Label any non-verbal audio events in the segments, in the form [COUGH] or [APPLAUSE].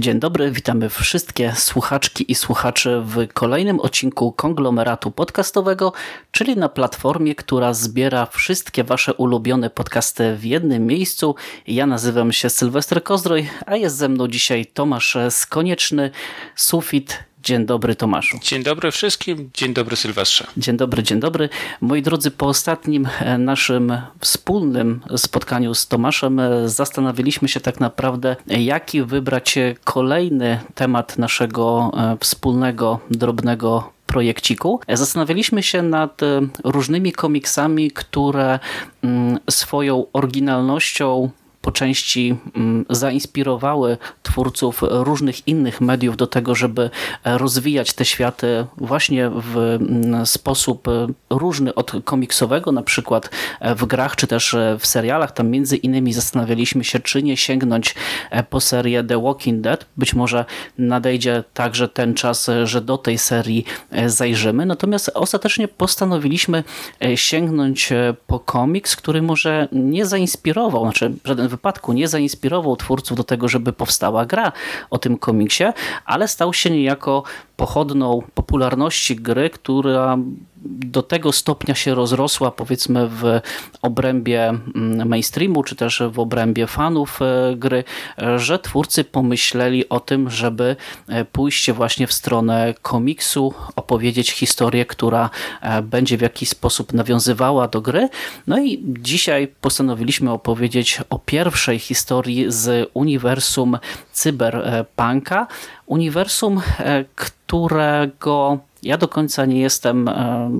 Dzień dobry, witamy wszystkie słuchaczki i słuchacze w kolejnym odcinku konglomeratu podcastowego, czyli na platformie, która zbiera wszystkie wasze ulubione podcasty w jednym miejscu. Ja nazywam się Sylwester Kozdroj, a jest ze mną dzisiaj Tomasz Skonieczny, Sufit Dzień dobry Tomaszu. Dzień dobry wszystkim, dzień dobry Sylwestrze. Dzień dobry, dzień dobry. Moi drodzy, po ostatnim e, naszym wspólnym spotkaniu z Tomaszem e, zastanawialiśmy się tak naprawdę, jaki wybrać kolejny temat naszego e, wspólnego, drobnego projekciku. Zastanawialiśmy się nad różnymi komiksami, które mm, swoją oryginalnością po części mm, zainspirowały twórców różnych innych mediów do tego, żeby rozwijać te światy właśnie w mm, sposób różny od komiksowego, na przykład w grach czy też w serialach. Tam między innymi zastanawialiśmy się, czy nie sięgnąć po serię The Walking Dead. Być może nadejdzie także ten czas, że do tej serii zajrzymy. Natomiast ostatecznie postanowiliśmy sięgnąć po komiks, który może nie zainspirował, znaczy żaden wypadku nie zainspirował twórców do tego, żeby powstała gra o tym komiksie, ale stał się niejako pochodną popularności gry, która do tego stopnia się rozrosła powiedzmy w obrębie mm, mainstreamu, czy też w obrębie fanów e, gry, że twórcy pomyśleli o tym, żeby e, pójść właśnie w stronę komiksu, opowiedzieć historię, która e, będzie w jakiś sposób nawiązywała do gry. No i dzisiaj postanowiliśmy opowiedzieć o pierwszej historii z uniwersum cyberpunka, uniwersum, którego ja do końca nie jestem e,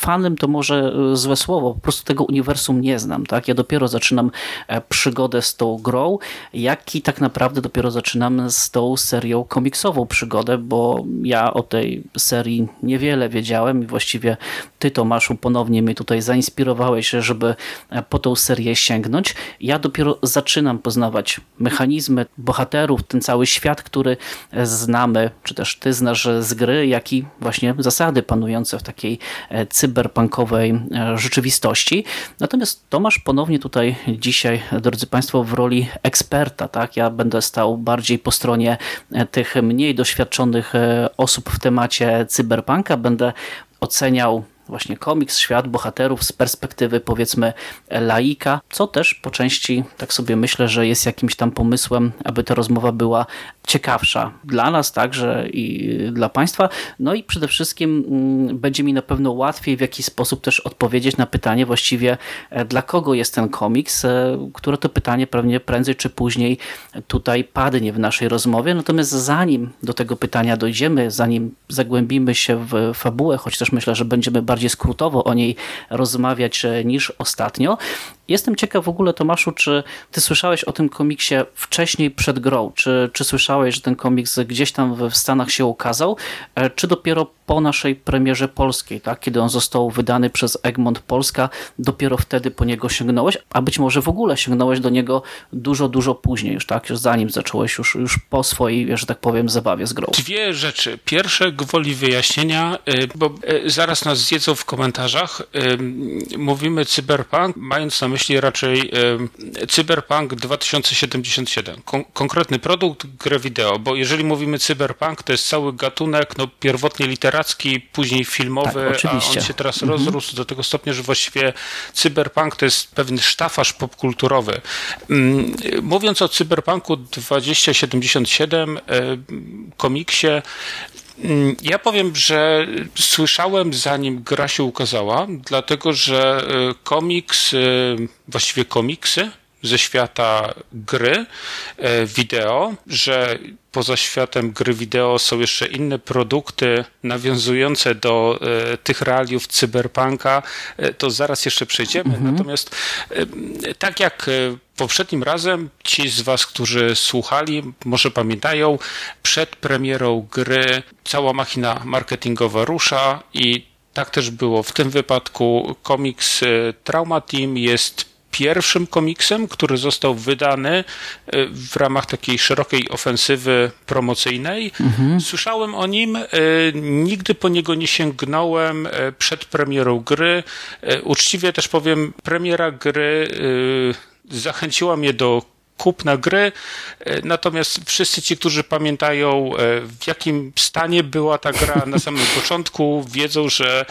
fanem to może e, złe słowo, po prostu tego uniwersum nie znam. Tak? Ja dopiero zaczynam e, przygodę z tą grą, jak i tak naprawdę dopiero zaczynam z tą serią komiksową przygodę, bo ja o tej serii niewiele wiedziałem i właściwie ty Tomaszu ponownie mnie tutaj zainspirowałeś, żeby e, po tą serię sięgnąć. Ja dopiero zaczynam poznawać mechanizmy bohaterów, ten cały świat, który znamy, czy też ty znasz z gry, jak i właśnie zasady panujące w takiej cyberpunkowej e, rzeczywistości. Natomiast Tomasz ponownie tutaj dzisiaj, drodzy Państwo, w roli eksperta. Tak? Ja będę stał bardziej po stronie e, tych mniej doświadczonych e, osób w temacie cyberpunka. Będę oceniał właśnie komiks, świat bohaterów z perspektywy powiedzmy laika, co też po części tak sobie myślę, że jest jakimś tam pomysłem, aby ta rozmowa była ciekawsza dla nas także i dla Państwa. No i przede wszystkim mm, będzie mi na pewno łatwiej w jakiś sposób też odpowiedzieć na pytanie właściwie e, dla kogo jest ten komiks, e, które to pytanie pewnie prędzej czy później tutaj padnie w naszej rozmowie. Natomiast zanim do tego pytania dojdziemy, zanim zagłębimy się w fabułę, choć też myślę, że będziemy bardziej skrótowo o niej rozmawiać e, niż ostatnio, Jestem ciekaw w ogóle, Tomaszu, czy ty słyszałeś o tym komiksie wcześniej przed grą? Czy, czy słyszałeś, że ten komiks gdzieś tam w Stanach się ukazał? E, czy dopiero po naszej premierze polskiej, tak? kiedy on został wydany przez Egmont Polska, dopiero wtedy po niego sięgnąłeś? A być może w ogóle sięgnąłeś do niego dużo, dużo później, już tak? Już zanim zacząłeś, już, już po swojej, że tak powiem, zabawie z grą. Dwie rzeczy. Pierwsze gwoli wyjaśnienia, y, bo y, zaraz nas zjedzą w komentarzach. Y, mówimy cyberpunk, mając na myśli raczej Cyberpunk 2077. Kon konkretny produkt, grę wideo, bo jeżeli mówimy cyberpunk, to jest cały gatunek, no pierwotnie literacki, później filmowy, tak, a on się teraz mhm. rozrósł do tego stopnia, że właściwie cyberpunk to jest pewien sztafaż popkulturowy. Mm, mówiąc o cyberpunku 2077 e, komiksie, Mm, ja powiem, że słyszałem zanim gra się ukazała, dlatego że y, komiks, y, właściwie komiksy ze świata gry y, wideo, że poza światem gry wideo są jeszcze inne produkty nawiązujące do e, tych realiów cyberpunka, e, to zaraz jeszcze przejdziemy. Mhm. Natomiast e, tak jak poprzednim razem, ci z Was, którzy słuchali, może pamiętają, przed premierą gry cała machina marketingowa rusza i tak też było w tym wypadku. Komiks Trauma Team jest pierwszym komiksem, który został wydany e, w ramach takiej szerokiej ofensywy promocyjnej. Mhm. Słyszałem o nim, e, nigdy po niego nie sięgnąłem e, przed premierą gry. Uczciwie też powiem, premiera gry zachęciła mnie do kupna gry. Natomiast wszyscy ci, którzy pamiętają, w jakim stanie była ta gra na samym [LAUGHS] początku, wiedzą, że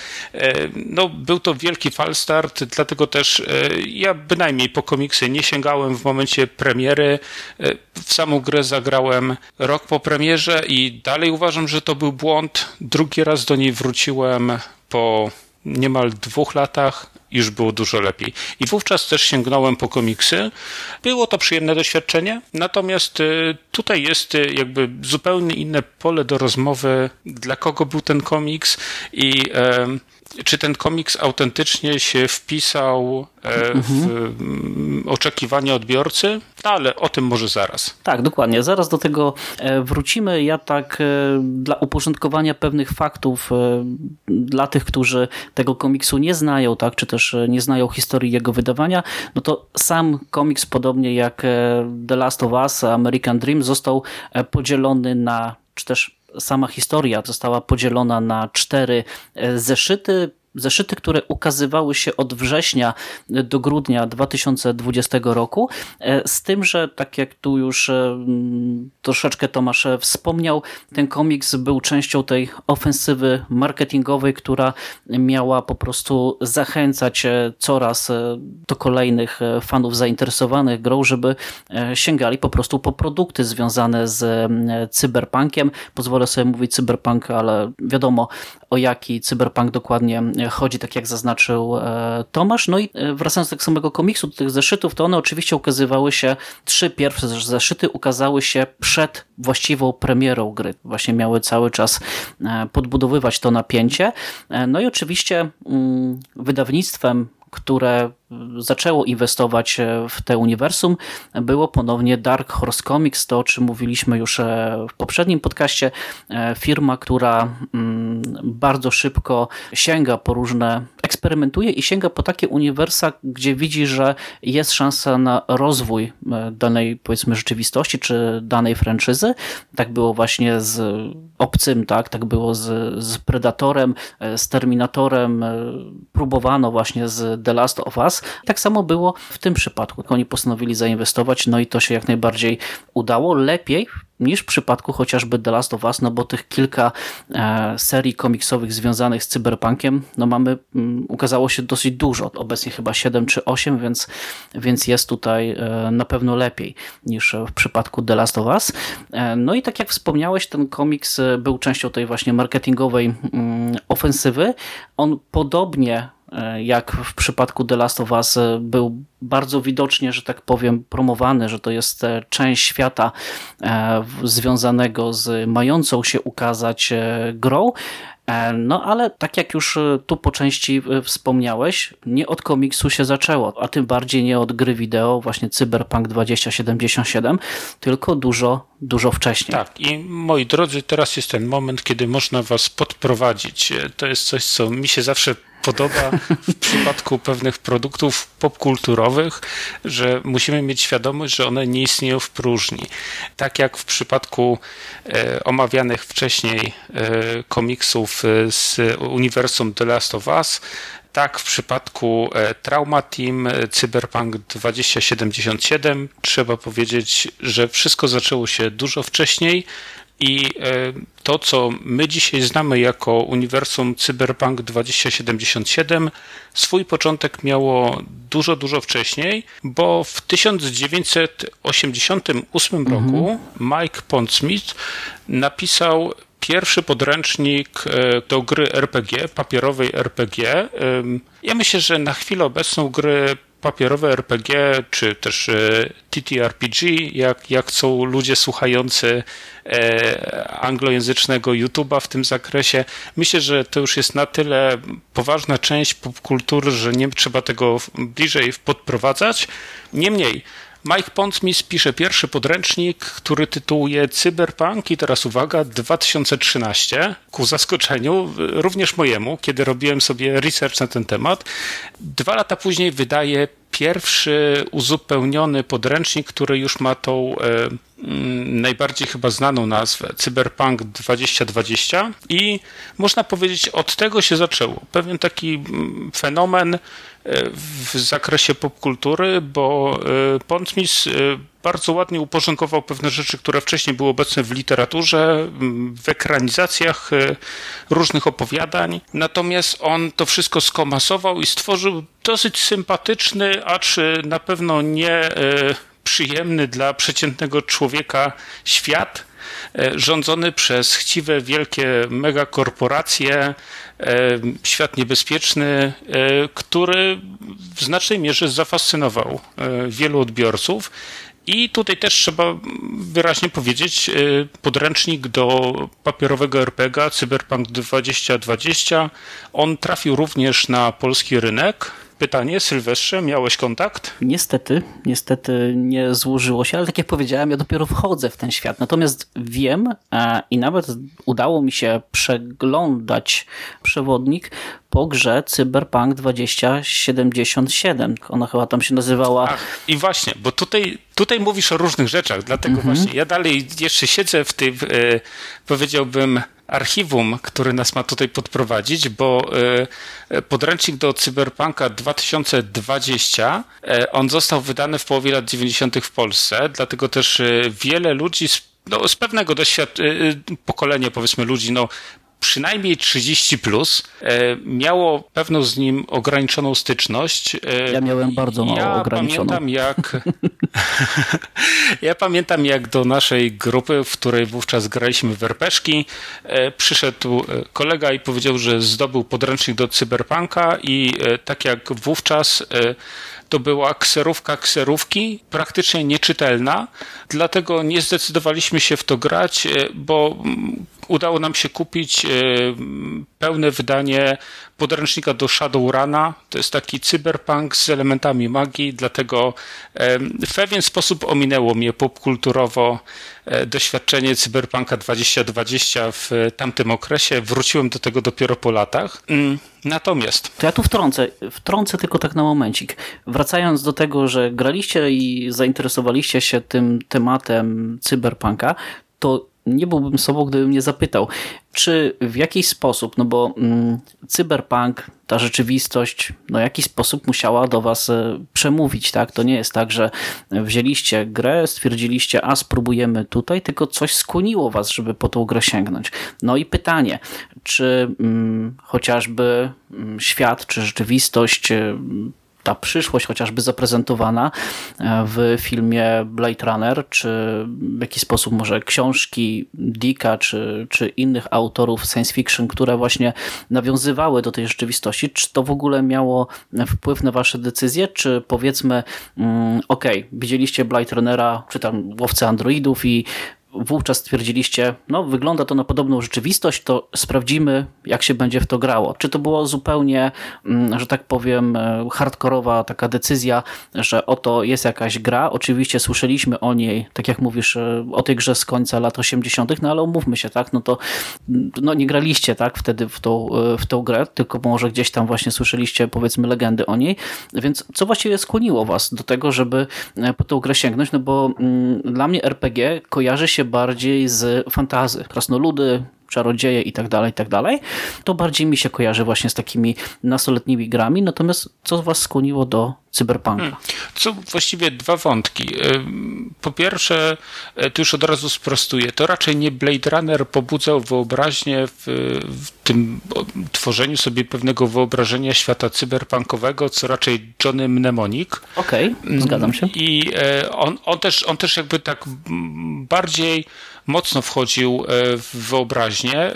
no, był to wielki falstart, dlatego też ja bynajmniej po komiksy nie sięgałem w momencie premiery. W samą grę zagrałem rok po premierze i dalej uważam, że to był błąd. Drugi raz do niej wróciłem po niemal dwóch latach już było dużo lepiej. I wówczas też sięgnąłem po komiksy. Było to przyjemne doświadczenie, natomiast y, tutaj jest y, jakby zupełnie inne pole do rozmowy, dla kogo był ten komiks i czy ten komiks autentycznie się wpisał e, w mhm. oczekiwania odbiorcy, no, ale o tym może zaraz. Tak, dokładnie. Zaraz do tego e, wrócimy. Ja tak e, dla uporządkowania pewnych faktów dla tych, którzy tego komiksu nie znają, tak, czy też nie znają historii jego wydawania, no to sam komiks, podobnie jak The Last of Us, American Dream, został podzielony na, czy też sama historia została podzielona na cztery e, zeszyty zeszyty, które ukazywały się od września do grudnia 2020 roku, e, z tym, że tak jak tu już e, troszeczkę Tomasz wspomniał, ten komiks był częścią tej ofensywy marketingowej, która miała po prostu zachęcać e, coraz do kolejnych fanów zainteresowanych grą, żeby sięgali po prostu po produkty związane z cyberpunkiem. Pozwolę sobie mówić cyberpunk, ale wiadomo o jaki cyberpunk dokładnie chodzi, tak jak zaznaczył e, Tomasz. No i e, wracając do samego komiksu, do tych zeszytów, to one oczywiście ukazywały się, trzy pierwsze zeszyty ukazały się przed właściwą premierą gry. Właśnie miały cały czas e, podbudowywać to napięcie. No i oczywiście mm, wydawnictwem które zaczęło inwestować w te uniwersum, było ponownie Dark Horse Comics, to o czym mówiliśmy już e, w poprzednim podcaście. E, firma, która mm, bardzo szybko sięga po różne, eksperymentuje i sięga po takie uniwersa, gdzie widzi, że jest szansa na rozwój e, danej powiedzmy rzeczywistości, czy danej franczyzy. Tak było właśnie z Obcym, tak, tak było z, z Predatorem, z Terminatorem, próbowano właśnie z The Last of Us. Tak samo było w tym przypadku. Oni postanowili zainwestować, no i to się jak najbardziej udało. Lepiej niż w przypadku chociażby The Last of Us, no bo tych kilka e, serii komiksowych związanych z cyberpunkiem, no mamy, um, ukazało się dosyć dużo, obecnie chyba 7 czy 8, więc, więc jest tutaj e, na pewno lepiej niż w przypadku The Last of Us. E, no i tak jak wspomniałeś, ten komiks był częścią tej właśnie marketingowej um, ofensywy. On podobnie jak w przypadku The Last of Us e, był bardzo widocznie, że tak powiem, promowany, że to jest e, część świata związanego z mającą się ukazać grą. No ale tak jak już tu po części wspomniałeś, nie od komiksu się zaczęło, a tym bardziej nie od gry wideo, właśnie Cyberpunk 2077, tylko dużo, dużo wcześniej. Tak i moi drodzy, teraz jest ten moment, kiedy można was podprowadzić. To jest coś, co mi się zawsze podoba w przypadku pewnych produktów popkulturowych, że musimy mieć świadomość, że one nie istnieją w próżni. Tak jak w przypadku e, omawianych wcześniej e, komiksów e, z uniwersum The Last of Us, tak, w przypadku e, Trauma Team e, Cyberpunk 2077 trzeba powiedzieć, że wszystko zaczęło się dużo wcześniej. I e, to, co my dzisiaj znamy jako uniwersum Cyberpunk 2077, swój początek miało dużo, dużo wcześniej, bo w 1988 mhm. roku Mike Pondsmith napisał pierwszy podręcznik e, do gry RPG, papierowej RPG. Ja myślę, że na chwilę obecną gry papierowe RPG, czy też e, TTRPG, jak, jak chcą ludzie słuchający e, anglojęzycznego YouTube'a w tym zakresie. Myślę, że to już jest na tyle poważna część popkultury, że nie trzeba tego bliżej podprowadzać. Niemniej, Mike Pondsmith pisze pierwszy podręcznik, który tytułuje Cyberpunk i teraz uwaga, 2013, ku zaskoczeniu, również mojemu, kiedy robiłem sobie research na ten temat. Dwa lata później wydaje pierwszy uzupełniony podręcznik, który już ma tą e, mm, najbardziej chyba znaną nazwę Cyberpunk 2020 i można powiedzieć od tego się zaczęło. Pewien taki mm, fenomen w zakresie popkultury, bo e, Pondsmith bardzo ładnie uporządkował pewne rzeczy, które wcześniej były obecne w literaturze, w ekranizacjach różnych opowiadań. Natomiast on to wszystko skomasował i stworzył dosyć sympatyczny, acz na pewno nie przyjemny dla przeciętnego człowieka świat E, rządzony przez chciwe wielkie megakorporacje, e, świat niebezpieczny, e, który w znacznej mierze zafascynował wielu odbiorców. I tutaj też trzeba wyraźnie powiedzieć, podręcznik do papierowego RPG Cyberpunk 2020, on trafił również na polski rynek pytanie, Sylwestrze, miałeś kontakt? Niestety, niestety nie złożyło się, ale tak jak powiedziałem, ja dopiero wchodzę w ten świat. Natomiast wiem e, i nawet udało mi się przeglądać przewodnik po grze Cyberpunk 2077. Ona chyba tam się nazywała. Ach, I właśnie, bo tutaj, tutaj mówisz o różnych rzeczach, dlatego mhm. właśnie ja dalej jeszcze siedzę w tym, e, powiedziałbym, archiwum, który nas ma tutaj podprowadzić, bo e, podręcznik do Cyberpunka 2020, e, on został wydany w połowie lat 90. w Polsce, dlatego też e, wiele ludzi z no, z pewnego doświadczenia, pokolenia powiedzmy ludzi, no przynajmniej 30 plus e, miało pewną z nim ograniczoną styczność. E, ja miałem bardzo mało ja ograniczoną. Pamiętam jak, [LAUGHS] ja pamiętam jak do naszej grupy, w której wówczas graliśmy w RPszki, e, przyszedł kolega i powiedział, że zdobył podręcznik do cyberpunka i tak jak wówczas to była kserówka kserówki, praktycznie nieczytelna, dlatego nie zdecydowaliśmy się w to grać, bo udało nam się kupić e, pełne wydanie podręcznika do Shadowruna. To jest taki cyberpunk z elementami magii, dlatego e, w pewien sposób ominęło mnie popkulturowo e, doświadczenie cyberpunka 2020 w tamtym okresie. Wróciłem do tego dopiero po latach. Mm, natomiast... To ja tu wtrącę, wtrącę tylko tak na momencik. Wracając do tego, że graliście i zainteresowaliście się tym tematem cyberpunka, to nie byłbym sobą, gdybym nie zapytał, czy w jakiś sposób, no bo mm, cyberpunk, ta rzeczywistość, no jakiś sposób musiała do was e, przemówić, tak? To nie jest tak, że wzięliście grę, stwierdziliście, a spróbujemy tutaj, tylko coś skłoniło was, żeby po tą grę sięgnąć. No i pytanie, czy mm, chociażby mm, świat, czy rzeczywistość e, ta przyszłość chociażby zaprezentowana e, w filmie Blade Runner, czy w jakiś sposób może książki Dicka, czy, czy innych autorów science fiction, które właśnie nawiązywały do tej rzeczywistości, czy to w ogóle miało wpływ na wasze decyzje, czy powiedzmy, mm, ok, widzieliście Blade Runnera, czy tam Łowcy Androidów i wówczas stwierdziliście, no wygląda to na podobną rzeczywistość, to sprawdzimy, jak się będzie w to grało. Czy to było zupełnie, mm, że tak powiem, e, hardkorowa taka decyzja, że oto jest jakaś gra. Oczywiście słyszeliśmy o niej, tak jak mówisz, e, o tej grze z końca lat 80., no ale umówmy się, tak, no to no nie graliście tak wtedy w tą, e, w tą grę, tylko może gdzieś tam właśnie słyszeliście powiedzmy legendy o niej, więc co właściwie skłoniło was do tego, żeby po tą grę sięgnąć, no bo mm, dla mnie RPG kojarzy się bardziej z fantazy. Krasnoludy, czarodzieje i tak dalej, i tak dalej. To bardziej mi się kojarzy właśnie z takimi nastoletnimi grami. Natomiast co was skłoniło do cyberpunka? Hmm. Co właściwie dwa wątki. Po pierwsze, e, tu już od razu sprostuję, to raczej nie Blade Runner pobudzał wyobraźnię w, w tym tworzeniu sobie pewnego wyobrażenia świata cyberpunkowego, co raczej Johnny Mnemonic. Okej, okay, zgadzam się. I e, on, on, też, on też jakby tak bardziej mocno wchodził e, w wyobraźnię. E,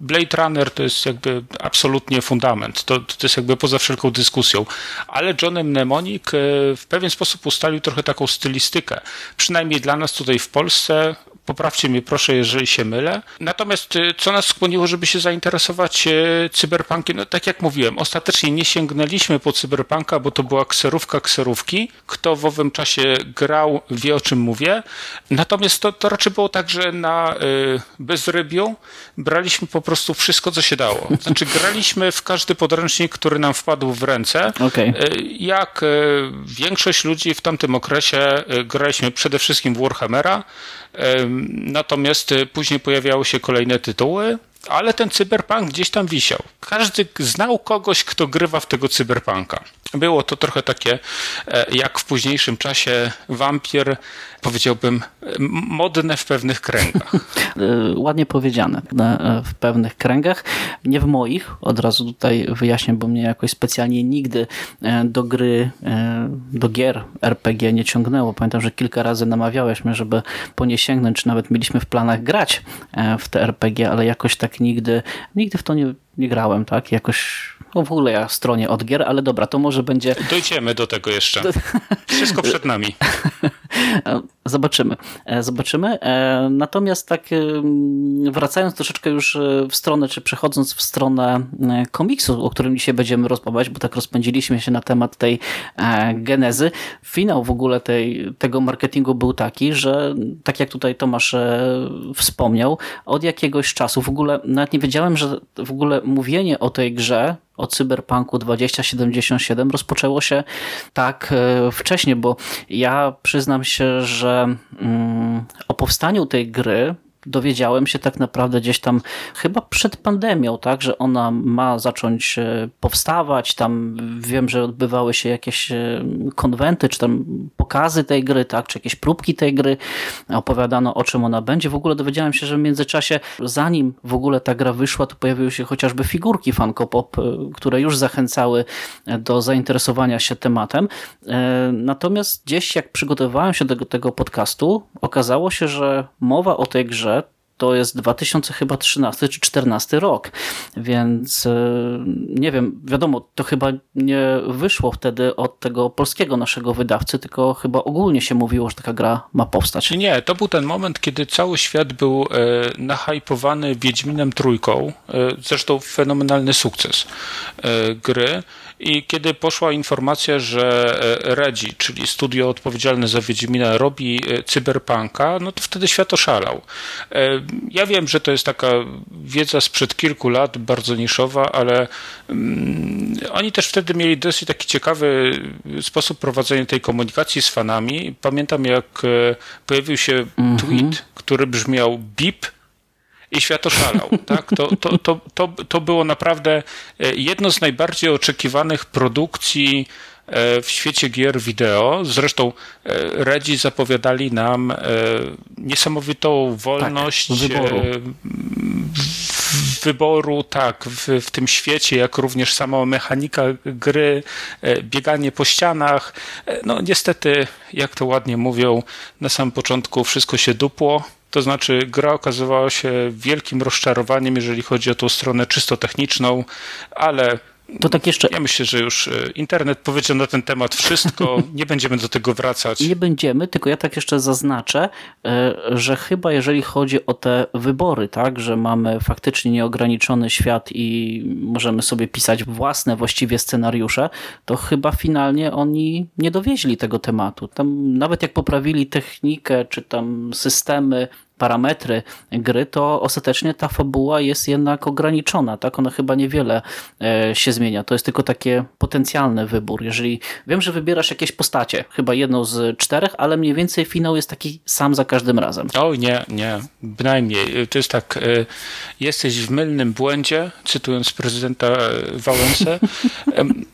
Blade Runner to jest jakby absolutnie fundament. To, to jest jakby poza wszelką dyskusją. Ale Johnny Mnemonic e, w pewien sposób ustalił trochę taką stylistykę. Przynajmniej dla nas tutaj w Polsce Poprawcie mnie proszę, jeżeli się mylę. Natomiast y, co nas skłoniło, żeby się zainteresować y, cyberpunkiem? No tak jak mówiłem, ostatecznie nie sięgnęliśmy po cyberpunka, bo to była kserówka kserówki. Kto w owym czasie grał, wie o czym mówię. Natomiast to, to raczej było tak, że na y, bezrybiu braliśmy po prostu wszystko, co się dało. [LAUGHS] Znaczy graliśmy w każdy podręcznik, który nam wpadł w ręce. Okay. Jak większość ludzi w tamtym okresie graliśmy przede wszystkim w Warhammera, Natomiast y, później pojawiały się kolejne tytuły ale ten cyberpunk gdzieś tam wisiał. Każdy znał kogoś, kto grywa w tego cyberpunka. Było to trochę takie, e, jak w późniejszym czasie wampir, powiedziałbym, modne w pewnych kręgach. [LAUGHS] E, ładnie powiedziane, e, w pewnych kręgach. Nie w moich, od razu tutaj wyjaśnię, bo mnie jakoś specjalnie nigdy do gry, do gier RPG nie ciągnęło. Pamiętam, że kilka razy namawiałeś mnie, żeby po nie sięgnąć, czy nawet mieliśmy w planach grać w te RPG, ale jakoś tak nigdy, nigdy w to nie, nie grałem, tak? Jakoś no w ogóle ja stronie od gier, ale dobra, to może będzie... Dojdziemy do tego jeszcze. Wszystko przed nami. [LAUGHS] Zobaczymy. E, zobaczymy. E, natomiast tak e, wracając troszeczkę już w stronę, czy przechodząc w stronę komiksu, o którym dzisiaj będziemy rozmawiać, bo tak rozpędziliśmy się na temat tej genezy. Finał w ogóle tej, tego marketingu był taki, że tak jak tutaj Tomasz wspomniał, od jakiegoś czasu w ogóle nawet nie wiedziałem, że w ogóle mówienie o tej grze o Cyberpunku 2077 rozpoczęło się tak wcześnie, bo ja przyznam się, że mm, o powstaniu tej gry dowiedziałem się tak naprawdę gdzieś tam chyba przed pandemią, tak, że ona ma zacząć e, powstawać, tam wiem, że odbywały się jakieś e, konwenty, czy tam pokazy tej gry, tak, czy jakieś próbki tej gry, opowiadano o czym ona będzie. W ogóle dowiedziałem się, że w międzyczasie, zanim w ogóle ta gra wyszła, to pojawiły się chociażby figurki Funko Pop, e, które już zachęcały do zainteresowania się tematem. Natomiast gdzieś jak przygotowywałem się do tego podcastu, okazało się, że mowa o tej grze to jest 2013 czy 14 rok, więc e, nie wiem, wiadomo, to chyba nie wyszło wtedy od tego polskiego naszego wydawcy, tylko chyba ogólnie się mówiło, że taka gra ma powstać. Nie, to był ten moment, kiedy cały świat był e, nahypowany Wiedźminem Trójką, e, zresztą fenomenalny sukces gry, i kiedy poszła informacja, że e, Redzi, czyli studio odpowiedzialne za Wiedźmina, robi e, cyberpunka, no to wtedy świat oszalał. E, ja wiem, że to jest taka wiedza sprzed kilku lat, bardzo niszowa, ale mm, oni też wtedy mieli dosyć taki ciekawy sposób prowadzenia tej komunikacji z fanami. Pamiętam, jak pojawił się mm -hmm. tweet, który brzmiał BIP i świat oszalał. Tak? To, to, to, to, to było naprawdę e, jedno z najbardziej oczekiwanych produkcji e, w świecie gier wideo. Zresztą e, Redzi zapowiadali nam niesamowitą wolność tak, wyboru. wyboru, tak, w, w tym świecie, jak również sama mechanika gry, bieganie po ścianach. No niestety, jak to ładnie mówią, na samym początku wszystko się dupło to znaczy, gra okazywała się wielkim rozczarowaniem, jeżeli chodzi o tą stronę czysto techniczną, ale to tak jeszcze... Ja myślę, że już e, internet powiedział na ten temat wszystko, [LAUGHS] nie będziemy do tego wracać. Nie będziemy, tylko ja tak jeszcze zaznaczę, e, że chyba jeżeli chodzi o te wybory, tak, że mamy faktycznie nieograniczony świat i możemy sobie pisać własne właściwie scenariusze, to chyba finalnie oni nie dowieźli tego tematu. Tam nawet jak poprawili technikę, czy tam systemy parametry gry, to ostatecznie ta fabuła jest jednak ograniczona. Tak? Ona chyba niewiele e, się zmienia. To jest tylko taki potencjalny wybór. Jeżeli wiem, że wybierasz jakieś postacie, chyba jedną z czterech, ale mniej więcej finał jest taki sam za każdym razem. Oj, nie, nie. Bynajmniej. To jest tak, e, jesteś w mylnym błędzie, cytując prezydenta Wałęsę.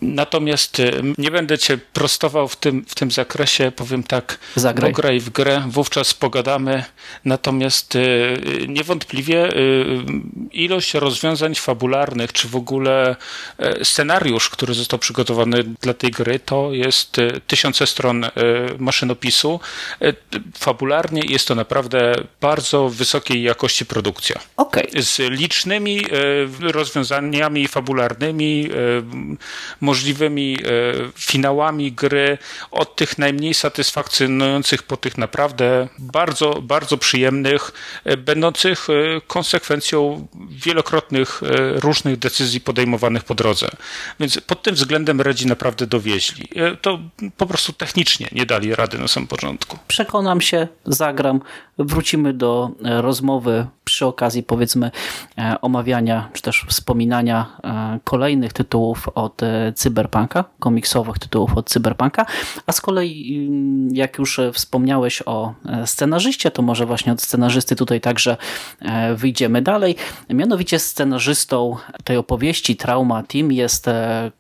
Natomiast e, nie będę cię prostował w tym, w tym zakresie, powiem tak, Zagraj. graj w grę, wówczas pogadamy. Natomiast Natomiast y, niewątpliwie y, ilość rozwiązań fabularnych, czy w ogóle e, scenariusz, który został przygotowany dla tej gry, to jest y, tysiące stron maszynopisu. E, fabularnie jest to naprawdę bardzo wysokiej jakości produkcja. Okay. Z licznymi rozwiązaniami fabularnymi, możliwymi finałami gry, od tych najmniej satysfakcjonujących po tych naprawdę bardzo, bardzo przyjemnych e, będących e, konsekwencją wielokrotnych e, różnych decyzji podejmowanych po drodze. Więc pod tym względem Redzi naprawdę dowieźli. To po prostu technicznie nie dali rady na samym początku. Przekonam się, zagram, wrócimy do rozmowy przy okazji powiedzmy omawiania, czy też wspominania kolejnych tytułów od Cyberpunka, komiksowych tytułów od Cyberpunka, a z kolei jak już wspomniałeś o scenarzyście, to może właśnie od scenarzysty tutaj także wyjdziemy dalej. Mianowicie scenarzystą tej opowieści Trauma Team jest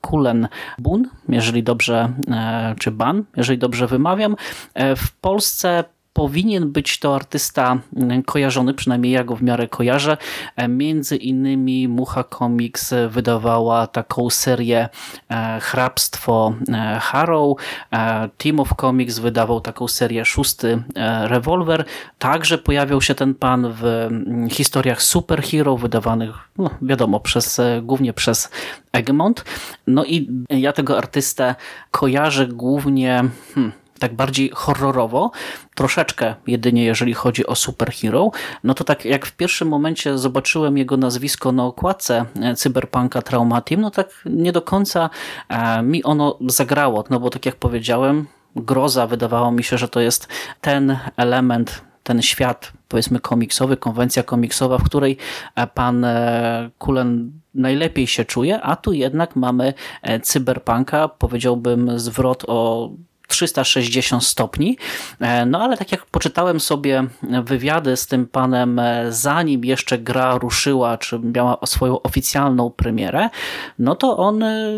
Kulen Bun, jeżeli dobrze, czy Ban, jeżeli dobrze wymawiam. W Polsce powinien być to artysta mm, kojarzony, przynajmniej ja go w miarę kojarzę. E, między innymi Mucha Comics wydawała taką serię e, Hrabstwo e, Harrow. Team of Comics wydawał taką serię Szósty Rewolwer. Także pojawiał się ten pan w mm, historiach superhero wydawanych, no wiadomo, przez, głównie przez Egmont. No i ja tego artystę kojarzę głównie... Hmm, tak bardziej horrorowo, troszeczkę jedynie jeżeli chodzi o superhero, no to tak jak w pierwszym momencie zobaczyłem jego nazwisko na okładce e, Cyberpunka Traumatim, no tak nie do końca e, mi ono zagrało, no bo tak jak powiedziałem, groza wydawało mi się, że to jest ten element ten świat, powiedzmy komiksowy, konwencja komiksowa, w której e, pan Kulen najlepiej się czuje, a tu jednak mamy cyberpunka, powiedziałbym zwrot o 360 stopni. E, no ale tak jak poczytałem sobie wywiady z tym panem, e, zanim jeszcze gra ruszyła, czy miała swoją oficjalną premierę, no to on e,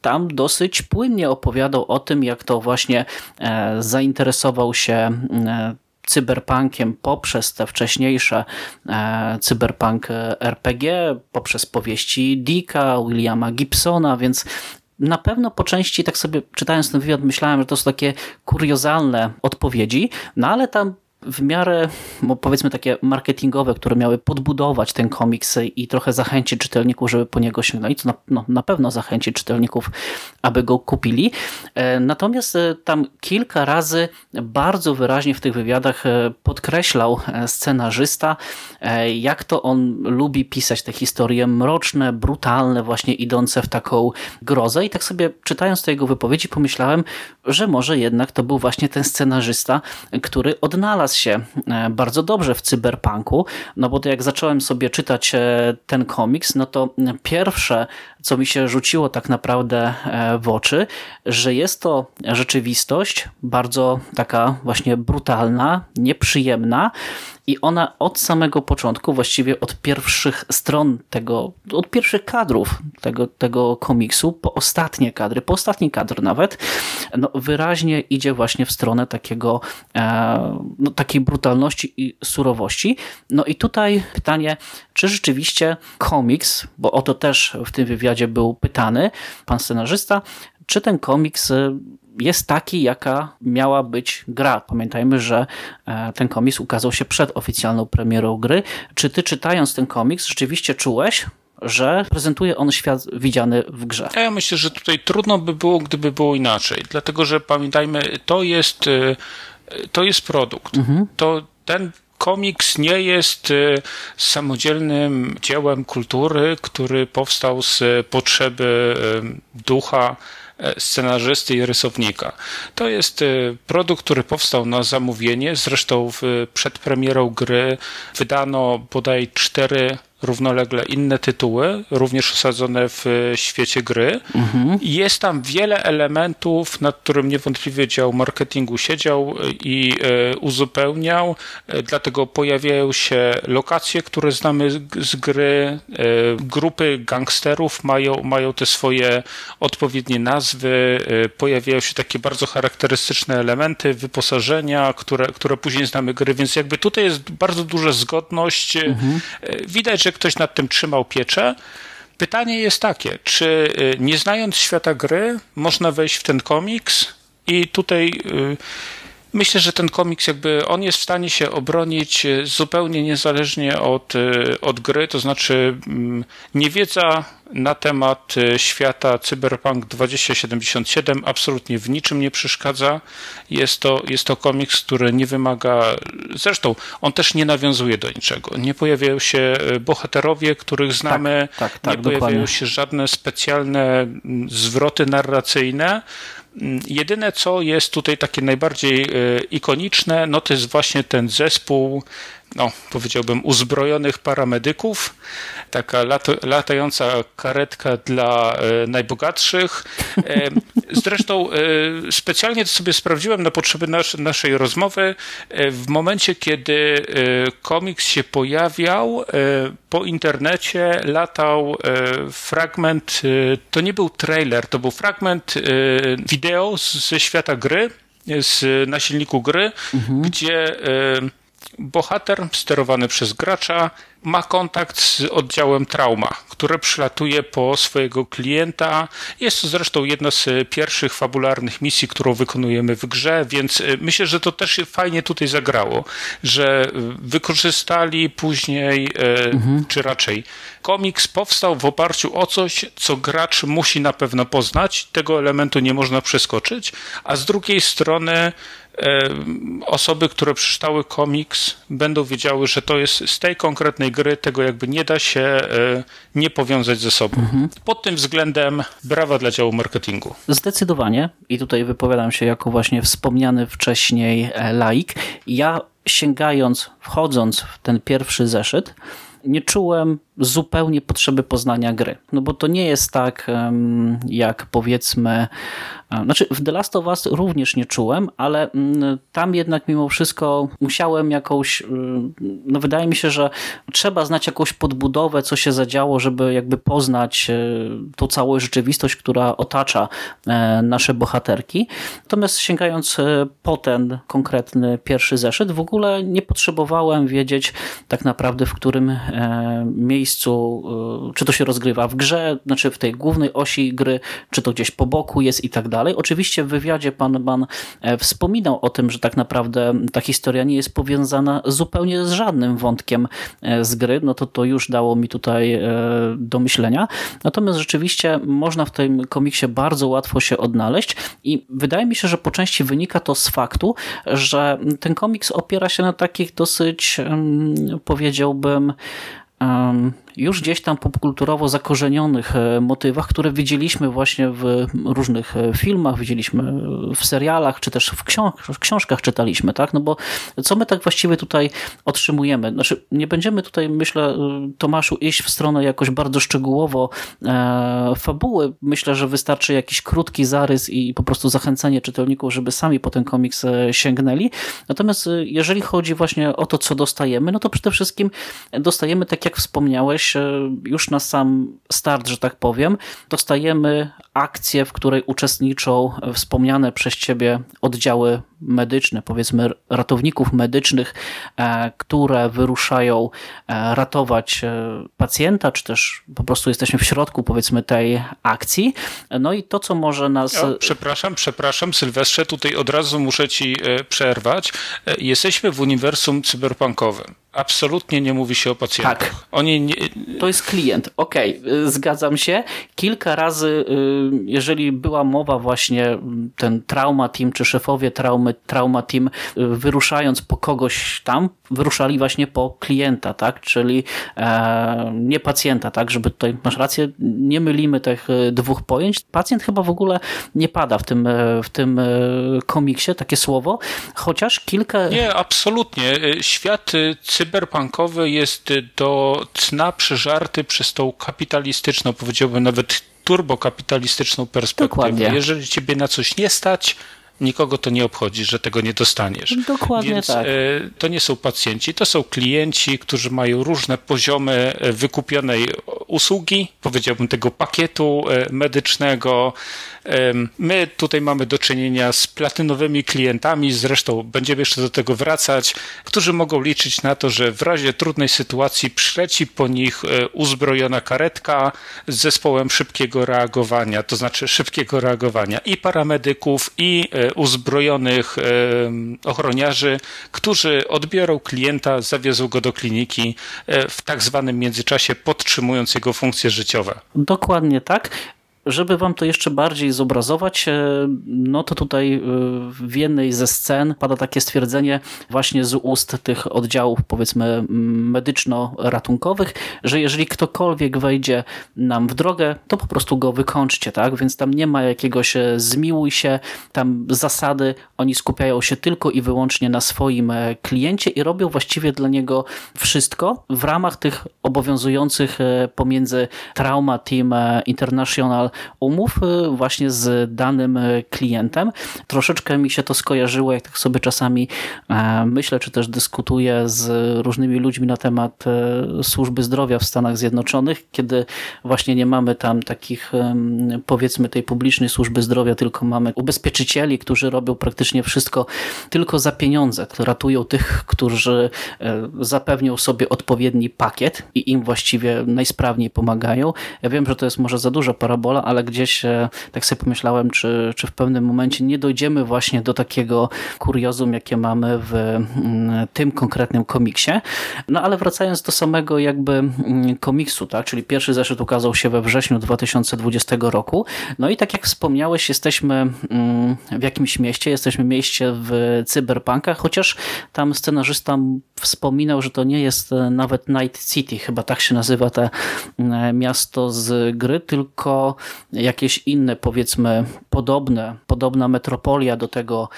tam dosyć płynnie opowiadał o tym, jak to właśnie zainteresował się cyberpunkiem poprzez te wcześniejsze cyberpunk RPG, poprzez powieści Dicka, Williama Gibsona, więc na pewno po części, tak sobie czytając ten wywiad, myślałem, że to są takie kuriozalne odpowiedzi, no ale tam w miarę, powiedzmy takie marketingowe, które miały podbudować ten komiks i trochę zachęcić czytelników, żeby po niego sięgnęli, co na, no, na pewno zachęci czytelników, aby go kupili. E, natomiast e, tam kilka razy bardzo wyraźnie w tych wywiadach e, podkreślał scenarzysta, jak to on lubi pisać te historie mroczne, brutalne, właśnie idące w taką grozę i tak sobie czytając te jego wypowiedzi pomyślałem, że może jednak to był właśnie ten scenarzysta, który odnalazł się e, bardzo dobrze w cyberpunku, no bo to jak zacząłem sobie czytać e, ten komiks, no to pierwsze, co mi się rzuciło tak naprawdę e, w oczy, że jest to rzeczywistość bardzo taka właśnie brutalna, nieprzyjemna, i ona od samego początku, właściwie od pierwszych stron tego, od pierwszych kadrów tego, tego komiksu, po ostatnie kadry, po ostatni kadr nawet, no wyraźnie idzie właśnie w stronę takiego, e, no, takiej brutalności i surowości. No i tutaj pytanie, czy rzeczywiście komiks, bo o to też w tym wywiadzie był pytany pan scenarzysta, czy ten komiks jest taki, jaka miała być gra. Pamiętajmy, że e, ten komiks ukazał się przed oficjalną premierą gry. Czy ty czytając ten komiks rzeczywiście czułeś, że prezentuje on świat widziany w grze. Ja myślę, że tutaj trudno by było, gdyby było inaczej. Dlatego, że pamiętajmy, to jest, e, to jest produkt. Mhm. To ten komiks nie jest e, samodzielnym dziełem kultury, który powstał z potrzeby ducha scenarzysty i rysownika. To jest e, produkt, który powstał na zamówienie. Zresztą przed premierą gry wydano bodaj cztery równolegle inne tytuły, również osadzone w świecie gry. Mhm. Jest tam wiele elementów, nad którym niewątpliwie dział marketingu siedział i e, uzupełniał, e, dlatego pojawiają się lokacje, które znamy z, gry, e, grupy gangsterów mają, mają te swoje odpowiednie nazwy, pojawiają się takie bardzo charakterystyczne elementy wyposażenia, które, które później znamy gry, więc jakby tutaj jest bardzo duża zgodność. Mhm. Widać, że ktoś nad tym trzymał pieczę. Pytanie jest takie, czy y, nie znając świata gry, można wejść w ten komiks i tutaj y, myślę, że ten komiks jakby on jest w stanie się obronić y, zupełnie niezależnie od, od gry, to znaczy mm, niewiedza na temat y, świata Cyberpunk 2077 absolutnie w niczym nie przeszkadza. Jest to, jest to komiks, który nie wymaga, zresztą on też nie nawiązuje do niczego. Nie pojawiają się bohaterowie, których znamy, tak, tak, tak, nie dokładnie. pojawiają się żadne specjalne mm, zwroty narracyjne. Mm, jedyne, co jest tutaj takie najbardziej y, ikoniczne, no to jest właśnie ten zespół no, powiedziałbym, uzbrojonych paramedyków, taka latająca karetka dla e, najbogatszych. E, [LAUGHS] zresztą e, specjalnie sobie sprawdziłem na potrzeby nas, naszej rozmowy, w momencie, kiedy komiks się pojawiał, po internecie latał fragment, to nie był trailer, to był fragment wideo ze świata gry, z, na silniku gry, mhm. gdzie bohater sterowany przez gracza ma kontakt z oddziałem trauma, które przylatuje po swojego klienta. Jest to zresztą jedna z pierwszych fabularnych misji, którą wykonujemy w grze, więc e, myślę, że to też fajnie tutaj zagrało, że wykorzystali później, e, mhm. czy raczej komiks powstał w oparciu o coś, co gracz musi na pewno poznać. Tego elementu nie można przeskoczyć, a z drugiej strony osoby, które przeczytały komiks, będą wiedziały, że to jest z tej konkretnej gry, tego jakby nie da się e, nie powiązać ze sobą. Mhm. Pod tym względem brawa dla działu marketingu. Zdecydowanie i tutaj wypowiadam się jako właśnie wspomniany wcześniej e, laik. Ja sięgając, wchodząc w ten pierwszy zeszyt, nie czułem zupełnie potrzeby poznania gry. No bo to nie jest tak, jak powiedzmy, znaczy w The Last of Us również nie czułem, ale mm, tam jednak mimo wszystko musiałem jakąś, y, no wydaje mi się, że trzeba znać jakąś podbudowę, co się zadziało, żeby jakby poznać y, tą całą rzeczywistość, która otacza e, nasze bohaterki. Natomiast sięgając e, po ten konkretny pierwszy zeszyt, w ogóle nie potrzebowałem wiedzieć tak naprawdę, w którym e, miejscu miejscu, y, czy to się rozgrywa w grze, znaczy w tej głównej osi gry, czy to gdzieś po boku jest i tak dalej. Oczywiście w wywiadzie pan Ban e, wspominał o tym, że tak naprawdę ta historia nie jest powiązana zupełnie z żadnym wątkiem e, z gry, no to to już dało mi tutaj e, do myślenia. Natomiast rzeczywiście można w tym komiksie bardzo łatwo się odnaleźć i wydaje mi się, że po części wynika to z faktu, że ten komiks opiera się na takich dosyć powiedziałbym Um, już gdzieś tam popkulturowo zakorzenionych e, motywach, które widzieliśmy właśnie w różnych e, filmach, widzieliśmy w serialach, czy też w, książ w książkach czytaliśmy, tak? No bo co my tak właściwie tutaj otrzymujemy? Znaczy, nie będziemy tutaj, myślę, e, Tomaszu, iść w stronę jakoś bardzo szczegółowo e, fabuły. Myślę, że wystarczy jakiś krótki zarys i po prostu zachęcenie czytelników, żeby sami po ten komiks sięgnęli. Natomiast jeżeli chodzi właśnie o to, co dostajemy, no to przede wszystkim dostajemy, tak jak wspomniałeś, już na sam start, że tak powiem, dostajemy akcję, w której uczestniczą wspomniane przez ciebie oddziały medyczne, powiedzmy ratowników medycznych, e, które wyruszają e, ratować e, pacjenta, czy też po prostu jesteśmy w środku, powiedzmy, tej akcji. No i to, co może nas... O, przepraszam, przepraszam, Sylwestrze, tutaj od razu muszę ci przerwać. Jesteśmy w uniwersum cyberpunkowym absolutnie nie mówi się o pacjentach. Tak. Oni nie... To jest klient. Okej, okay, zgadzam się. Kilka razy, y, jeżeli była mowa właśnie ten trauma team, czy szefowie traumy, trauma team, y, wyruszając po kogoś tam, wyruszali właśnie po klienta, tak? Czyli e, nie pacjenta, tak? Żeby tutaj, masz rację, nie mylimy tych y, dwóch pojęć. Pacjent chyba w ogóle nie pada w tym, w tym komiksie, takie słowo, chociaż kilka... Nie, absolutnie. Świat cyber cyberpunkowy jest do cna przeżarty przez tą kapitalistyczną, powiedziałbym nawet turbokapitalistyczną perspektywę. Dokładnie. Jeżeli ciebie na coś nie stać, nikogo to nie obchodzi, że tego nie dostaniesz. Dokładnie Więc tak. E, to nie są pacjenci, to są klienci, którzy mają różne poziomy e, wykupionej usługi, powiedziałbym tego pakietu e, medycznego. My tutaj mamy do czynienia z platynowymi klientami, zresztą będziemy jeszcze do tego wracać, którzy mogą liczyć na to, że w razie trudnej sytuacji przyleci po nich uzbrojona karetka z zespołem szybkiego reagowania, to znaczy szybkiego reagowania i paramedyków, i uzbrojonych ochroniarzy, którzy odbiorą klienta, zawiozą go do kliniki e, w tak zwanym międzyczasie, podtrzymując jego funkcje życiowe. Dokładnie tak. Żeby wam to jeszcze bardziej zobrazować, no to tutaj w jednej ze scen pada takie stwierdzenie właśnie z ust tych oddziałów powiedzmy medyczno-ratunkowych, że jeżeli ktokolwiek wejdzie nam w drogę, to po prostu go wykończcie, tak? Więc tam nie ma jakiegoś zmiłuj się, tam zasady, oni skupiają się tylko i wyłącznie na swoim kliencie i robią właściwie dla niego wszystko w ramach tych obowiązujących e, pomiędzy Trauma Team e, International umów e, właśnie z danym klientem. Troszeczkę mi się to skojarzyło, jak tak sobie czasami myślę, czy też dyskutuję z różnymi ludźmi na temat służby zdrowia w Stanach Zjednoczonych, kiedy właśnie nie mamy tam takich powiedzmy tej publicznej służby zdrowia, tylko mamy ubezpieczycieli, którzy robią praktycznie wszystko tylko za pieniądze, ratują tych, którzy zapewnią sobie odpowiedni pakiet i im właściwie najsprawniej pomagają. Ja wiem, że to jest może za duża parabola, ale gdzieś e, tak sobie pomyślałem, czy, czy w pewnym momencie nie dojdziemy właśnie do takiego kuriozum, jakie mamy w mm, tym konkretnym komiksie. No ale wracając do samego jakby mm, komiksu, tak, czyli pierwszy zeszyt ukazał się we wrześniu 2020 roku. No i tak jak wspomniałeś, jesteśmy mm, w jakimś mieście, jesteśmy w mieście w cyberpunkach, chociaż tam scenarzysta wspominał, że to nie jest e, nawet Night City, chyba tak się nazywa to e, miasto z gry, tylko jakieś inne powiedzmy podobne, podobna metropolia do tego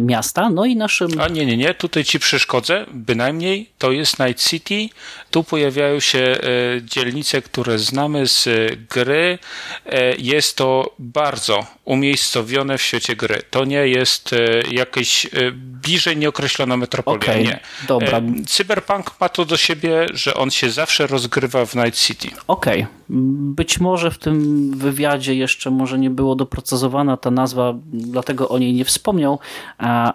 miasta. No i naszym... A nie, nie, nie, tutaj ci przeszkodzę, bynajmniej to jest Night City. Tu pojawiają się e, dzielnice, które znamy z gry. E, jest to bardzo umiejscowione w świecie gry. To nie jest jakieś bliżej nieokreślona metropolia. Okay, nie. Dobra. Cyberpunk ma to do siebie, że on się zawsze rozgrywa w Night City. Okej. Okay. Być może w tym wywiadzie jeszcze może nie było doprecyzowana ta nazwa, dlatego o niej nie wspomniał,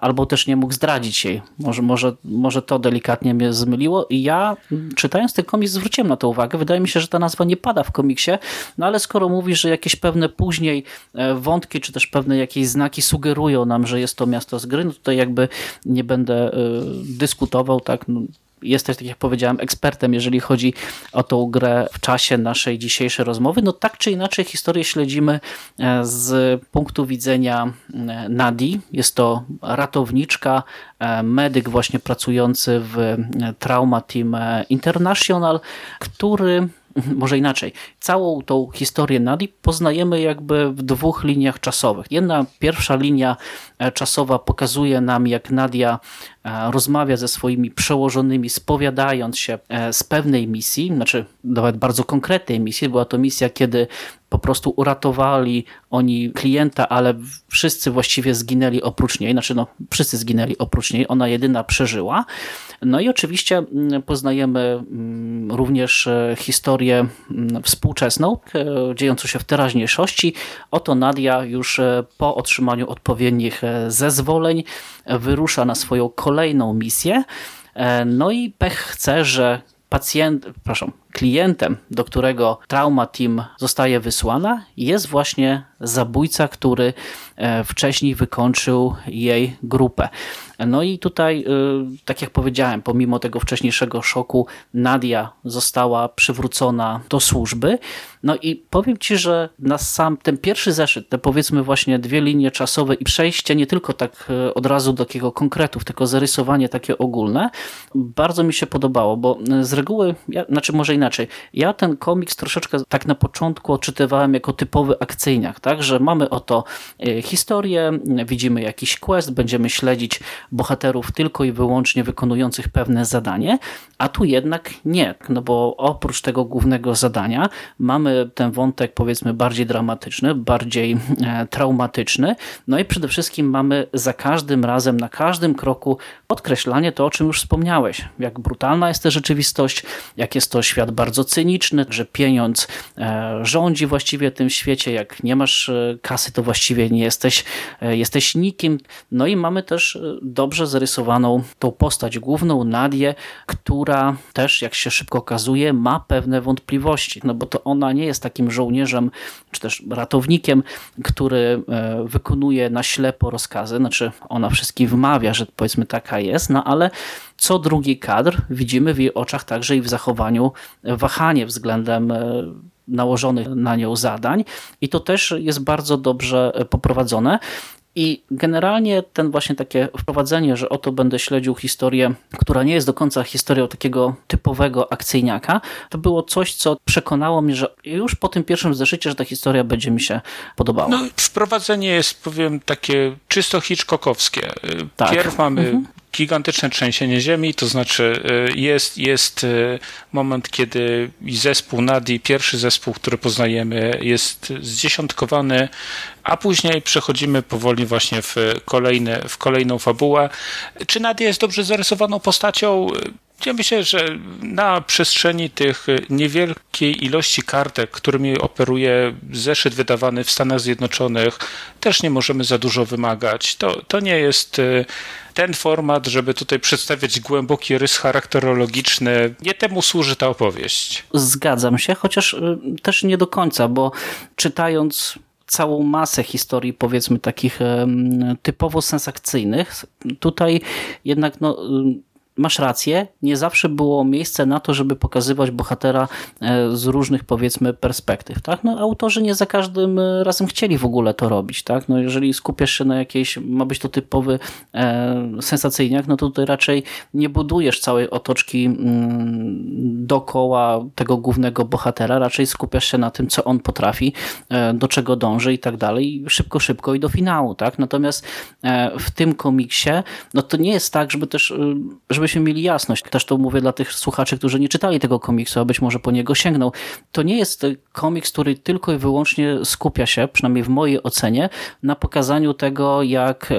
albo też nie mógł zdradzić jej. Może, może, może to delikatnie mnie zmyliło. I ja czytając ten komiks zwróciłem na to uwagę. Wydaje mi się, że ta nazwa nie pada w komiksie, no ale skoro mówisz, że jakieś pewne później e, wątki, czy też pewne jakieś znaki sugerują nam, że jest to miasto z gry, no tutaj jakby nie będę e, dyskutował, tak, no, jesteś, tak jak powiedziałem, ekspertem, jeżeli chodzi o tą grę w czasie naszej dzisiejszej rozmowy. No tak czy inaczej historię śledzimy e, z punktu widzenia e, Nadi. Jest to ratowniczka, e, medyk właśnie pracujący w Trauma Team International, który [LAUGHS] może inaczej, całą tą historię Nadi poznajemy jakby w dwóch liniach czasowych. Jedna pierwsza linia e, czasowa pokazuje nam, jak Nadia e, rozmawia ze swoimi przełożonymi, spowiadając się e, z pewnej misji, znaczy nawet bardzo konkretnej misji. Była to misja, kiedy po prostu uratowali oni klienta, ale wszyscy właściwie zginęli oprócz niej, znaczy no wszyscy zginęli oprócz niej, ona jedyna przeżyła. No i oczywiście mm, poznajemy mm, również e, historię mm, współczesną, e, dziejącą się w teraźniejszości. Oto Nadia już e, po otrzymaniu odpowiednich zezwoleń wyrusza na swoją kolejną misję. No i pech chce, że pacjent, przepraszam, klientem, do którego Trauma Team zostaje wysłana, jest właśnie zabójca, który e, wcześniej wykończył jej grupę. No i tutaj, e, tak jak powiedziałem, pomimo tego wcześniejszego szoku, Nadia została przywrócona do służby. No i powiem Ci, że na sam ten pierwszy zeszyt, te powiedzmy właśnie dwie linie czasowe i przejście nie tylko tak e, od razu do takiego konkretów, tylko zarysowanie takie ogólne, bardzo mi się podobało, bo z reguły, ja, znaczy może inaczej, ja ten komiks troszeczkę tak na początku odczytywałem jako typowy akcyjniak, tak? że mamy oto e, historię, widzimy jakiś quest, będziemy śledzić bohaterów tylko i wyłącznie wykonujących pewne zadanie, a tu jednak nie, no bo oprócz tego głównego zadania mamy ten wątek powiedzmy bardziej dramatyczny, bardziej e, traumatyczny, no i przede wszystkim mamy za każdym razem, na każdym kroku podkreślanie to, o czym już wspomniałeś, jak brutalna jest ta rzeczywistość, jak jest to świat bardzo cyniczny, że pieniądz e, rządzi właściwie tym świecie, jak nie masz e, kasy, to właściwie nie jesteś, e, jesteś nikim. No i mamy też dobrze zarysowaną tą postać główną, Nadię, która też, jak się szybko okazuje, ma pewne wątpliwości, no bo to ona nie jest takim żołnierzem, czy też ratownikiem, który wykonuje na ślepo rozkazy, znaczy ona wszystkim wmawia, że powiedzmy taka jest, no ale co drugi kadr widzimy w jej oczach także i w zachowaniu wahanie względem e, nałożonych na nią zadań i to też jest bardzo dobrze poprowadzone. I generalnie ten właśnie takie wprowadzenie, że oto będę śledził historię, która nie jest do końca historią takiego typowego akcyjniaka, to było coś, co przekonało mnie, że już po tym pierwszym zeszycie, że ta historia będzie mi się podobała. No, wprowadzenie jest, powiem, takie czysto hitchcockowskie. Tak. Pierw mamy mhm gigantyczne trzęsienie ziemi, to znaczy y, jest, jest y, moment, kiedy zespół Nadi, pierwszy zespół, który poznajemy, jest zdziesiątkowany, a później przechodzimy powoli właśnie w, w kolejną fabułę. Czy Nadia jest dobrze zarysowaną postacią? Ja myślę, że na przestrzeni tych niewielkiej ilości kartek, którymi operuje zeszyt wydawany w Stanach Zjednoczonych, też nie możemy za dużo wymagać. To, to nie jest y, ten format, żeby tutaj przedstawiać głęboki rys charakterologiczny. Nie temu służy ta opowieść. Zgadzam się, chociaż y, też nie do końca, bo czytając całą masę historii, powiedzmy takich typowo sensacyjnych. Tutaj jednak no, y, masz rację, nie zawsze było miejsce na to, żeby pokazywać bohatera e, z różnych powiedzmy perspektyw. Tak? No, autorzy nie za każdym e, razem chcieli w ogóle to robić. Tak? No, jeżeli skupiasz się na jakiejś, ma być to typowy e, sensacyjniak, no to tutaj raczej nie budujesz całej otoczki mm, dookoła tego głównego bohatera, raczej skupiasz się na tym, co on potrafi, e, do czego dąży i tak dalej, szybko, szybko i do finału. Tak? Natomiast e, w tym komiksie, no to nie jest tak, żeby też, żeby żebyśmy mieli jasność. Też to mówię dla tych słuchaczy, którzy nie czytali tego komiksu, a być może po niego sięgną. To nie jest komiks, który tylko i wyłącznie skupia się, przynajmniej w mojej ocenie, na pokazaniu tego, jak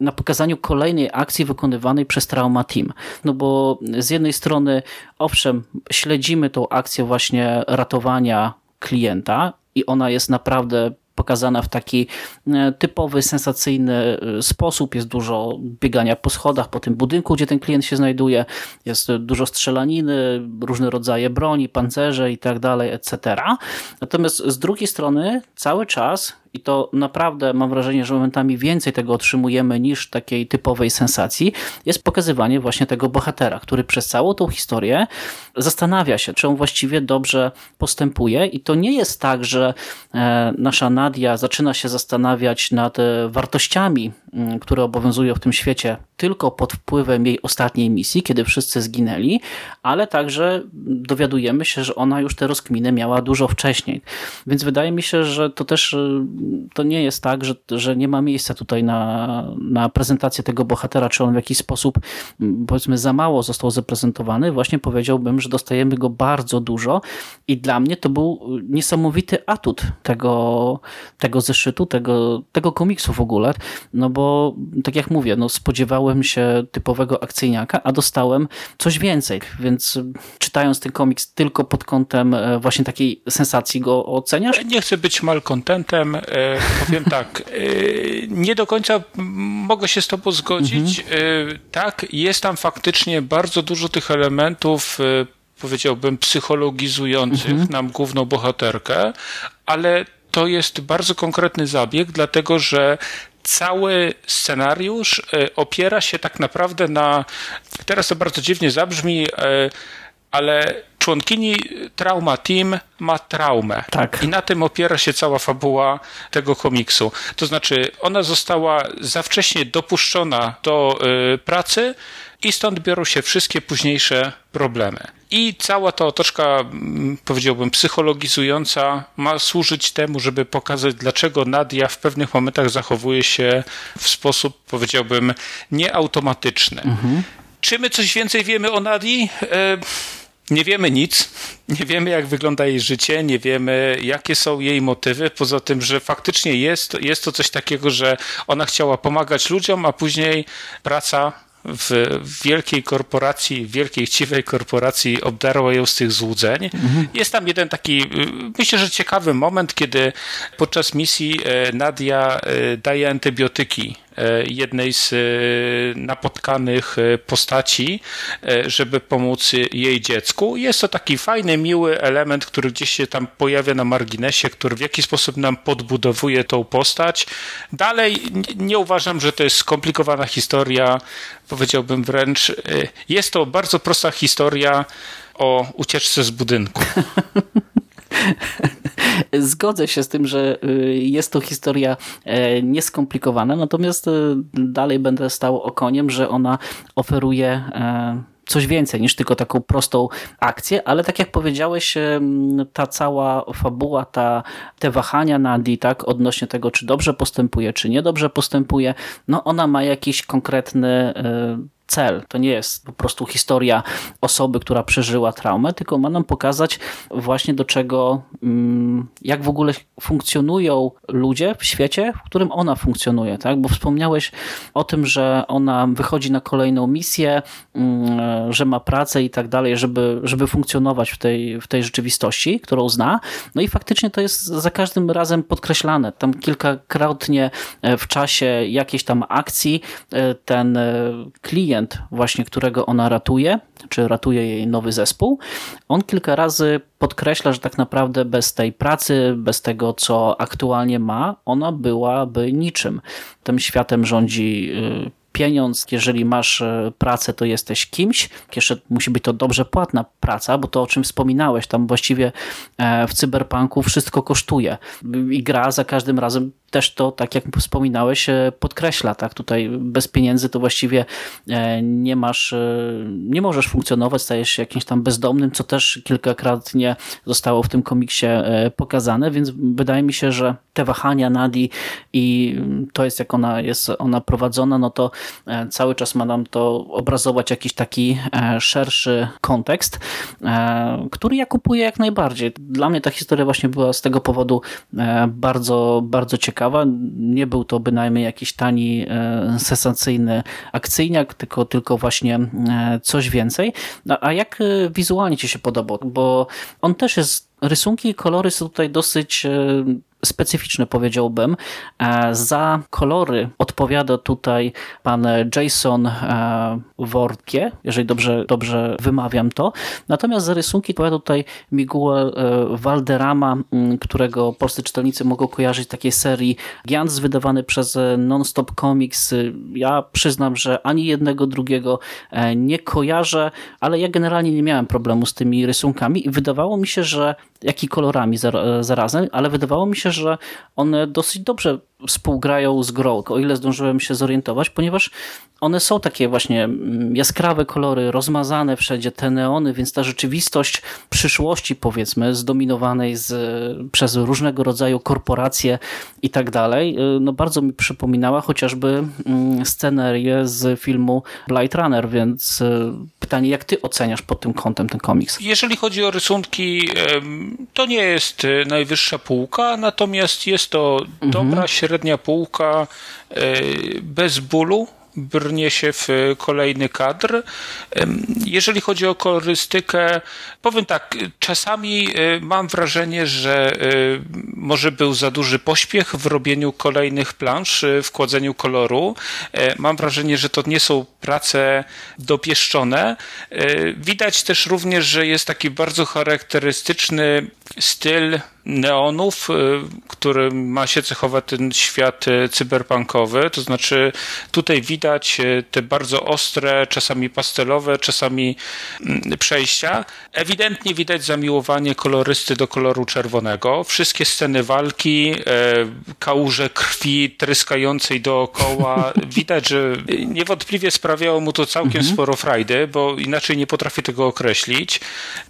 na pokazaniu kolejnej akcji wykonywanej przez Trauma Team. No bo z jednej strony, owszem, śledzimy tą akcję właśnie ratowania klienta i ona jest naprawdę pokazana w taki e, typowy, sensacyjny e, sposób. Jest dużo biegania po schodach, po tym budynku, gdzie ten klient się znajduje. Jest dużo strzelaniny, różne rodzaje broni, pancerze i tak dalej, etc. Natomiast z drugiej strony cały czas i to naprawdę mam wrażenie, że momentami więcej tego otrzymujemy niż takiej typowej sensacji, jest pokazywanie właśnie tego bohatera, który przez całą tą historię zastanawia się, czy on właściwie dobrze postępuje. I to nie jest tak, że e, nasza Nadia zaczyna się zastanawiać nad e, wartościami, które obowiązują w tym świecie tylko pod wpływem jej ostatniej misji, kiedy wszyscy zginęli, ale także dowiadujemy się, że ona już te rozkminy miała dużo wcześniej. Więc wydaje mi się, że to też e, to nie jest tak, że, że nie ma miejsca tutaj na, na prezentację tego bohatera, czy on w jakiś sposób powiedzmy za mało został zaprezentowany. Właśnie powiedziałbym, że dostajemy go bardzo dużo i dla mnie to był niesamowity atut tego, tego zeszytu, tego, tego komiksu w ogóle, no bo tak jak mówię, no spodziewałem się typowego akcyjniaka, a dostałem coś więcej, więc czytając ten komiks tylko pod kątem e, właśnie takiej sensacji go oceniasz? Nie chcę być malkontentem, E, powiem tak, e, nie do końca mogę się z Tobą zgodzić. Mhm. E, tak, jest tam faktycznie bardzo dużo tych elementów, powiedziałbym, psychologizujących mhm. nam główną bohaterkę, ale to jest bardzo konkretny zabieg, dlatego że cały scenariusz opiera się tak naprawdę na, teraz to bardzo dziwnie zabrzmi, ale członkini Trauma Team ma traumę. Tak. I na tym opiera się cała fabuła tego komiksu. To znaczy, ona została za wcześnie dopuszczona do y, pracy i stąd biorą się wszystkie późniejsze problemy. I cała ta otoczka, mm, powiedziałbym, psychologizująca ma służyć temu, żeby pokazać, dlaczego Nadia w pewnych momentach zachowuje się w sposób, powiedziałbym, nieautomatyczny. Mhm. Czy my coś więcej wiemy o Nadii? E, nie wiemy nic, nie wiemy jak wygląda jej życie, nie wiemy jakie są jej motywy, poza tym, że faktycznie jest, jest to coś takiego, że ona chciała pomagać ludziom, a później praca w wielkiej korporacji, w wielkiej chciwej korporacji obdarła ją z tych złudzeń. Mhm. Jest tam jeden taki, y, myślę, że ciekawy moment, kiedy podczas misji e, Nadia e, daje antybiotyki jednej z e, napotkanych e, postaci, żeby pomóc jej dziecku. Jest to taki fajny, miły element, który gdzieś się tam pojawia na marginesie, który w jakiś sposób nam podbudowuje tą postać. Dalej nie uważam, że to jest skomplikowana historia, powiedziałbym wręcz, jest to bardzo prosta historia o ucieczce z budynku. [LAUGHS] Zgodzę się z tym, że y, jest to historia e, nieskomplikowana, natomiast y, dalej będę stał okoniem, że ona oferuje e, coś więcej niż tylko taką prostą akcję, ale tak jak powiedziałeś, ta cała fabuła, ta, te wahania Nadi, tak, odnośnie tego, czy dobrze postępuje, czy niedobrze postępuje, no ona ma jakiś konkretny e, cel. To nie jest po prostu historia osoby, która przeżyła traumę, tylko ma nam pokazać właśnie do czego, mm, jak w ogóle funkcjonują ludzie w świecie, w którym ona funkcjonuje. Tak? Bo wspomniałeś o tym, że ona wychodzi na kolejną misję, mm, że ma pracę i tak dalej, żeby, żeby funkcjonować w tej, w tej rzeczywistości, którą zna. No i faktycznie to jest za każdym razem podkreślane. Tam kilkakrotnie e, w czasie jakiejś tam akcji e, ten e, klient klient właśnie, którego ona ratuje, czy ratuje jej nowy zespół, on kilka razy podkreśla, że tak naprawdę bez tej pracy, bez tego, co aktualnie ma, ona byłaby niczym. Tym światem rządzi y, pieniądz, jeżeli masz e, pracę, to jesteś kimś. Jeszcze musi być to dobrze płatna praca, bo to o czym wspominałeś, tam właściwie e, w cyberpunku wszystko kosztuje i gra za każdym razem też to, tak jak wspominałeś, e, podkreśla. Tak? Tutaj bez pieniędzy to właściwie nie masz, nie możesz funkcjonować, stajesz się jakimś tam bezdomnym, co też kilkakrotnie zostało w tym komiksie pokazane, więc wydaje mi się, że te wahania Nadi i to jest jak ona jest ona prowadzona, no to cały czas ma nam to obrazować jakiś taki e, szerszy kontekst, e, który ja kupuję jak najbardziej. Dla mnie ta historia właśnie była z tego powodu bardzo, bardzo ciekawa. Nie był to bynajmniej jakiś tani, sensacyjny akcyjniak, tylko, tylko właśnie coś więcej. No, a jak wizualnie Ci się podobał? Bo on też jest rysunki i kolory są tutaj dosyć specyficzny, powiedziałbym. E, za kolory odpowiada tutaj pan Jason e, Wortkie, jeżeli dobrze, dobrze wymawiam to. Natomiast za rysunki odpowiada tutaj Miguel e, Valderrama, którego polscy czytelnicy mogą kojarzyć takiej serii Giants wydawany przez Nonstop Comics. Ja przyznam, że ani jednego, drugiego nie kojarzę, ale ja generalnie nie miałem problemu z tymi rysunkami i wydawało mi się, że jak i kolorami zarazem, ale wydawało mi się, że one dosyć dobrze współgrają z grą, o ile zdążyłem się zorientować, ponieważ one są takie właśnie mm, jaskrawe kolory, rozmazane wszędzie, te neony, więc ta rzeczywistość przyszłości powiedzmy, zdominowanej z, przez różnego rodzaju korporacje i tak dalej, y, no bardzo mi przypominała chociażby mm, scenerię z filmu Blade Runner, więc y, pytanie, jak ty oceniasz pod tym kątem ten komiks? Jeżeli chodzi o rysunki, to nie jest y, najwyższa półka, natomiast jest to mhm. dobra, średnia półka bez bólu, brnie się w kolejny kadr. Jeżeli chodzi o kolorystykę, powiem tak, czasami e, mam wrażenie, że e, może był za duży pośpiech w robieniu kolejnych plansz, e, w kładzeniu koloru. Mam wrażenie, że to nie są prace dopieszczone. Widać też również, że jest taki bardzo charakterystyczny styl neonów, y, który ma się cechować ten świat y, cyberpunkowy. To znaczy, tutaj widać y, te bardzo ostre, czasami pastelowe, czasami mm, przejścia. Ewidentnie widać zamiłowanie kolorysty do koloru czerwonego. Wszystkie sceny walki, kałuże krwi tryskającej dookoła. [LAUGHS] Widać, że niewątpliwie sprawiało mu to całkiem mhm. sporo frajdy, bo inaczej nie potrafię tego określić.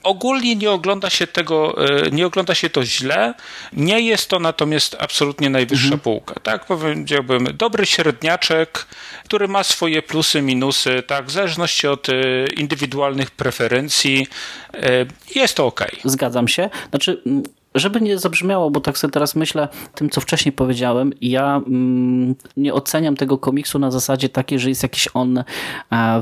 Ogólnie nie ogląda się tego, nie ogląda się to źle źle. Nie jest to natomiast absolutnie najwyższa mhm. półka. Tak powiedziałbym, dobry średniaczek, który ma swoje plusy, minusy, tak, w zależności od e, indywidualnych preferencji. E, jest to ok. Zgadzam się. Znaczy żeby nie zabrzmiało, bo tak sobie teraz myślę tym, co wcześniej powiedziałem, ja mm, nie oceniam tego komiksu na zasadzie takiej, że jest jakiś on e,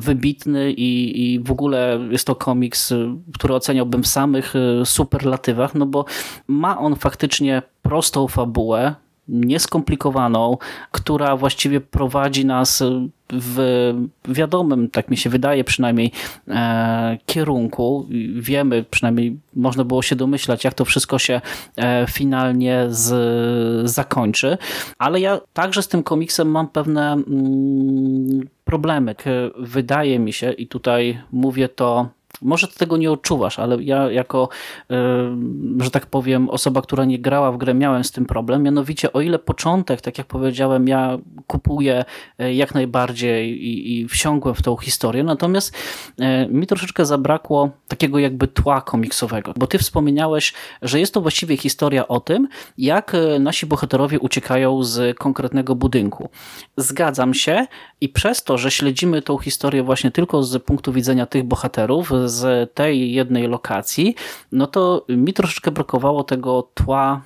wybitny i, i w ogóle jest to komiks, który oceniałbym w samych e, superlatywach, no bo ma on faktycznie prostą fabułę, nieskomplikowaną, która właściwie prowadzi nas w wiadomym, tak mi się wydaje przynajmniej, e, kierunku. Wiemy, przynajmniej można było się domyślać, jak to wszystko się e, finalnie z, zakończy, ale ja także z tym komiksem mam pewne mm, problemy. Wydaje mi się, i tutaj mówię to może ty tego nie odczuwasz, ale ja jako, że tak powiem, osoba, która nie grała w grę, miałem z tym problem. Mianowicie, o ile początek, tak jak powiedziałem, ja kupuję jak najbardziej i, i wsiągłem w tą historię, natomiast mi troszeczkę zabrakło takiego jakby tła komiksowego, bo ty wspomniałeś, że jest to właściwie historia o tym, jak nasi bohaterowie uciekają z konkretnego budynku. Zgadzam się i przez to, że śledzimy tą historię właśnie tylko z punktu widzenia tych bohaterów, z tej jednej lokacji, no to mi troszeczkę brakowało tego tła